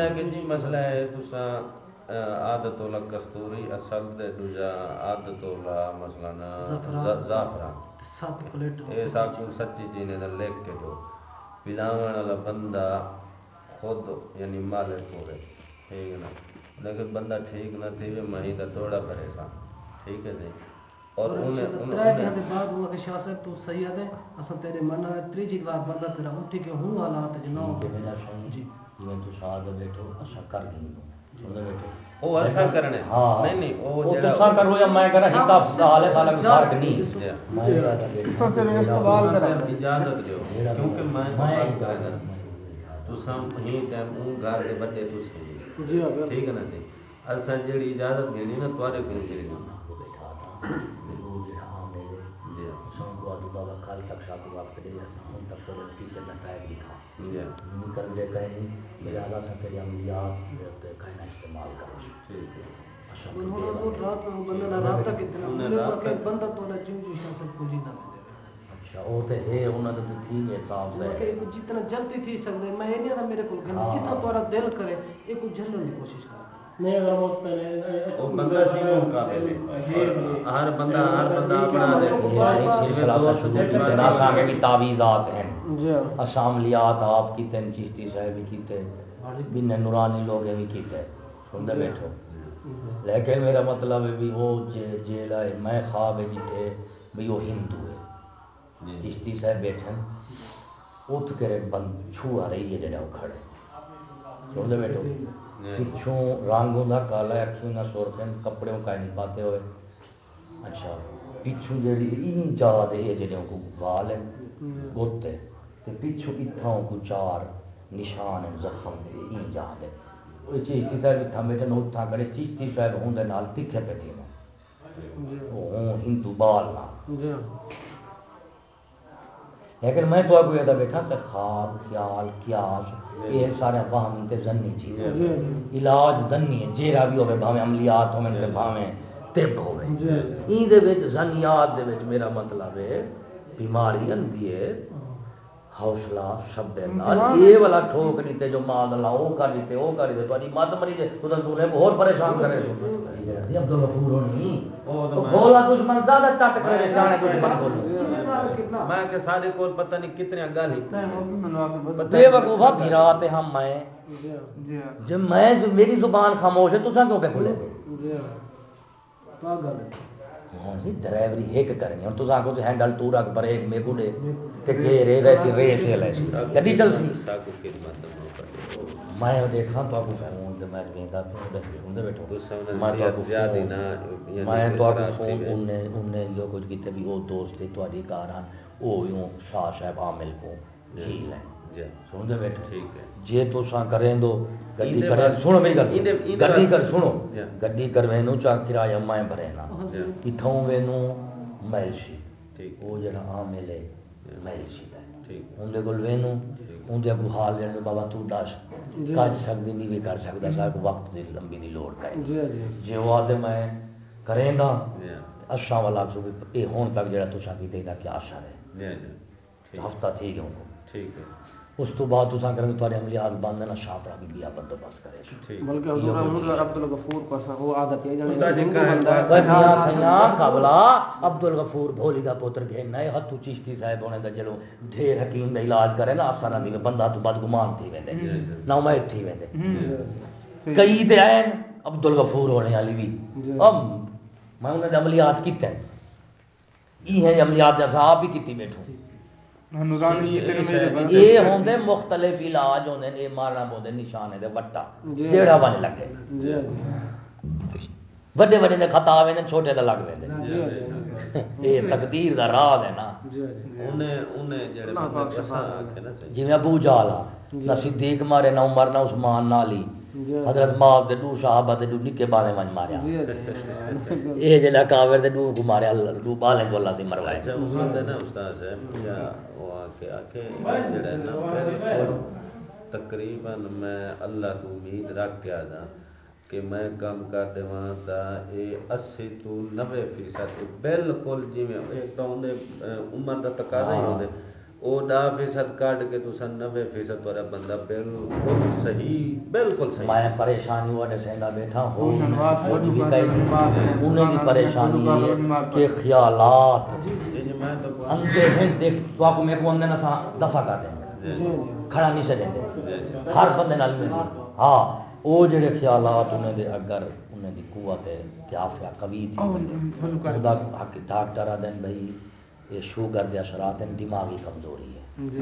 آگے جی مسئلہ ہے تسا آدت والا کستوری اصل دے دوجا آدت والا مثلا زعفران. یہ سب کو سچی چیز نے لکھ کے دو۔ پلاون والا بندہ خود یعنی مالک ہوئے ٹھیک ہے نا؟ لیکن بندہ ٹھیک نہ تھی مہی کا توڑا پریشان۔ ٹھیک ہے جی؟ اور انہیں بعد ہوا کہ شاہ صاحب تو سید ہے اصل تیرے من ہے تریجی بار بندہ تیرا اٹھ کے ہوں حالات جنا جی میں تو شاہ بیٹھو اچھا کر دیں وہ ایسا کرنے۔ نہیں نہیں وہ جڑا کرو یا میں کرا ہتا حال ہے سالہ فرق نہیں۔ میں اجازت دیو کیونکہ میں میں تو سم ہی ٹائم اون گھر دے بڑے تو سی جی ٹھیک ہے نا جی؟ اصا جی اجازت دینی نا تے دینی نکل دے کہیں سا تیرے انبیاء کہنا استعمال کرو اچھا وہ ہے ہے صاحب سے۔ جتنا جلدی تھی سکتے میں نہیں میرے کو جتنا تھوڑا دل کرے یہ کچھ جھلنے کی کوشش کر۔ نہیں اگر وہ پہلے وہ بندہ سی مقابل ہر بندہ ہر بندہ اپنا بھی تعویذات ہیں۔ اشاملیات آپ کی تین چیشتی صاحب بھی کیتے بن نورانی لوگ بھی کیتے سنتے بیٹھو۔ لیکن میرا مطلب ہے بھی وہ جیڑا ہے میں خواب ہے جیتے بھی وہ ہندو ہے۔ چشتی صاحب بیٹھے اٹھ کے بند چھو آ رہی ہے جڑا وہ کھڑے سنتے بیٹھو۔ پچھوں رنگ ہوں کالا اکھی ہوں سرخ کپڑے کا نہیں پاتے ہوئے۔ اچھا۔ پچھوں جی جاد ہے جڑے کو وال ہے گت ہے پچھوں اتوں کو چار نشان زخم ہے۔ جاد ہے چیشتی صاحب اتنا بیٹھے اتنا کڑے چیشتی صاحب ہوں تکھے پہ تھی ہندو بال لیکن میں تو یہ بیٹھا کہ خواب خیال قیاس یہ سارے وہم تے زنی چیز علاج زنی ہے جیرا بھی ہوے بھاویں عملیات ہوے تے بھاویں طب ہوے این دے وچ زنیات دے وچ میرا مطلب ہے بیماری اندی ہے حوصلہ سب یہ والا ٹھوک دیتے جو مال اللہ وہ کر دیتے وہ کر دیتے تاری مت مری دے تو بہت پریشان کرے۔ عبد الغفور ہونی۔ بولا دشمن زیادہ چٹ کرے شان دشمن کو میں کہ سارے کول پتہ نہیں کتنے گل ہی بے وقوفا پھرا تے ہم میں۔ جب میں میری زبان خاموش ہے تو سا کیوں پہ کھلے؟ گے پاگل ڈرائیوری ایک کرنی ہوں تو آگو ہینڈل تو رکھ بریک میرے کو دے تے گھیرے ویسی ریس ہے لیسی کدی چل سی۔ میں تو آپ فون تے میں ویندا تو سن دے بیٹھو میں تو آپ فون اننے اننے جو کچھ کیتے بھی وہ دوست تے تہاڈی کار آن او یوں شاہ صاحب عامل کو ہی لیں۔ سن دے بیٹھو۔ ٹھیک ہے۔ جے تو سا کریں دو گڈی کرے سنو میری گل گڈی کر سنو گڈی کروے نو چا کرایہ میں بھرے نا اتھوں وینو میلشی ٹھیک وہ جڑا عامل ہے میلشی دا ٹھیک اون دے کول وینو اون دے کو حال جڑے بابا تو دس کر سکدی نہیں بھی کر سکدا سا وقت دی لمبی دی لوڑ کائے جے وہ آدے میں کریں دا اشاں والا سو اے ہون تک جڑا تساں کیتے دا کیا اثر ہے ہفتہ ٹھیک ہے ٹھیک ہے اس تو بعد تو کریں تو عملیات بند ہے نا شاپڑا بھی بیا بندوبست کرے بلکہ حضور حضور عبد الغفور کو اساں وہ عادت ہے۔ قبلا عبد الغفور بھولی دا پوتر گھن ہے ہتھو چشتی صاحب ہونے دا چلو ڈھیر حکیم دا علاج کرے نا اثر نہیں بندہ تو بدگمان تھی ویندے۔ نا امید تھی ویندے۔ کئی تے ہیں عبد الغفور ہونے والی بھی۔ اب میں انہاں دے عملیات کیتے ہیں۔ یہ ہے عملیات جیسا آپ ہی کیتی بیٹھو۔ یہ ہوں مختلف علاج ہوتے ہیں یہ مارنا پہ نشانے دے وٹا۔ جیڑا بن لگے۔ وڈے وڈے نے خطا آئے چھوٹے تو لگ پہ یہ تقدیر دا راہ ہے نا۔ جی ابو جالا نہ صدیق مارے نہ عمر نہ عثمان نہ علی۔ حضرت ماں دے دو صحابہ دے دو نکے بالے من ماریا۔ اے جڑا کافر دے دو کو ماریا دو بالے کو اللہ سے مروائے اچھا استاد یا نا بالکل تقریباً میں اللہ تو امید رکھ کے آ کہ میں کام کر دے تا اے اسی تو نوے فیصد بالکل جی ایک تو عمر دا تقاضا ہی ہوندے۔ وہ دہ فیصد کٹ کے تو سن نبے فیصد تھوڑا بندہ بالکل صحیح بالکل صحیح۔ میں پریشانی وہ سہنا بیٹھا ہوں انہیں دی پریشانی کے خیالات۔ اندھے ہیں دیکھ تو آپ کو میرے کو اندھے نہ دفع کر دیں کھڑا نہیں سے دیں گے۔ ہر بندے نال میں ہاں۔ وہ جڑے خیالات انہیں دے اگر انہیں دی قوت دافع قوی تھی۔ ڈاکٹر آدھن بھائی یہ شوگر یا شرارت دماغی کمزوری ہے۔ جی۔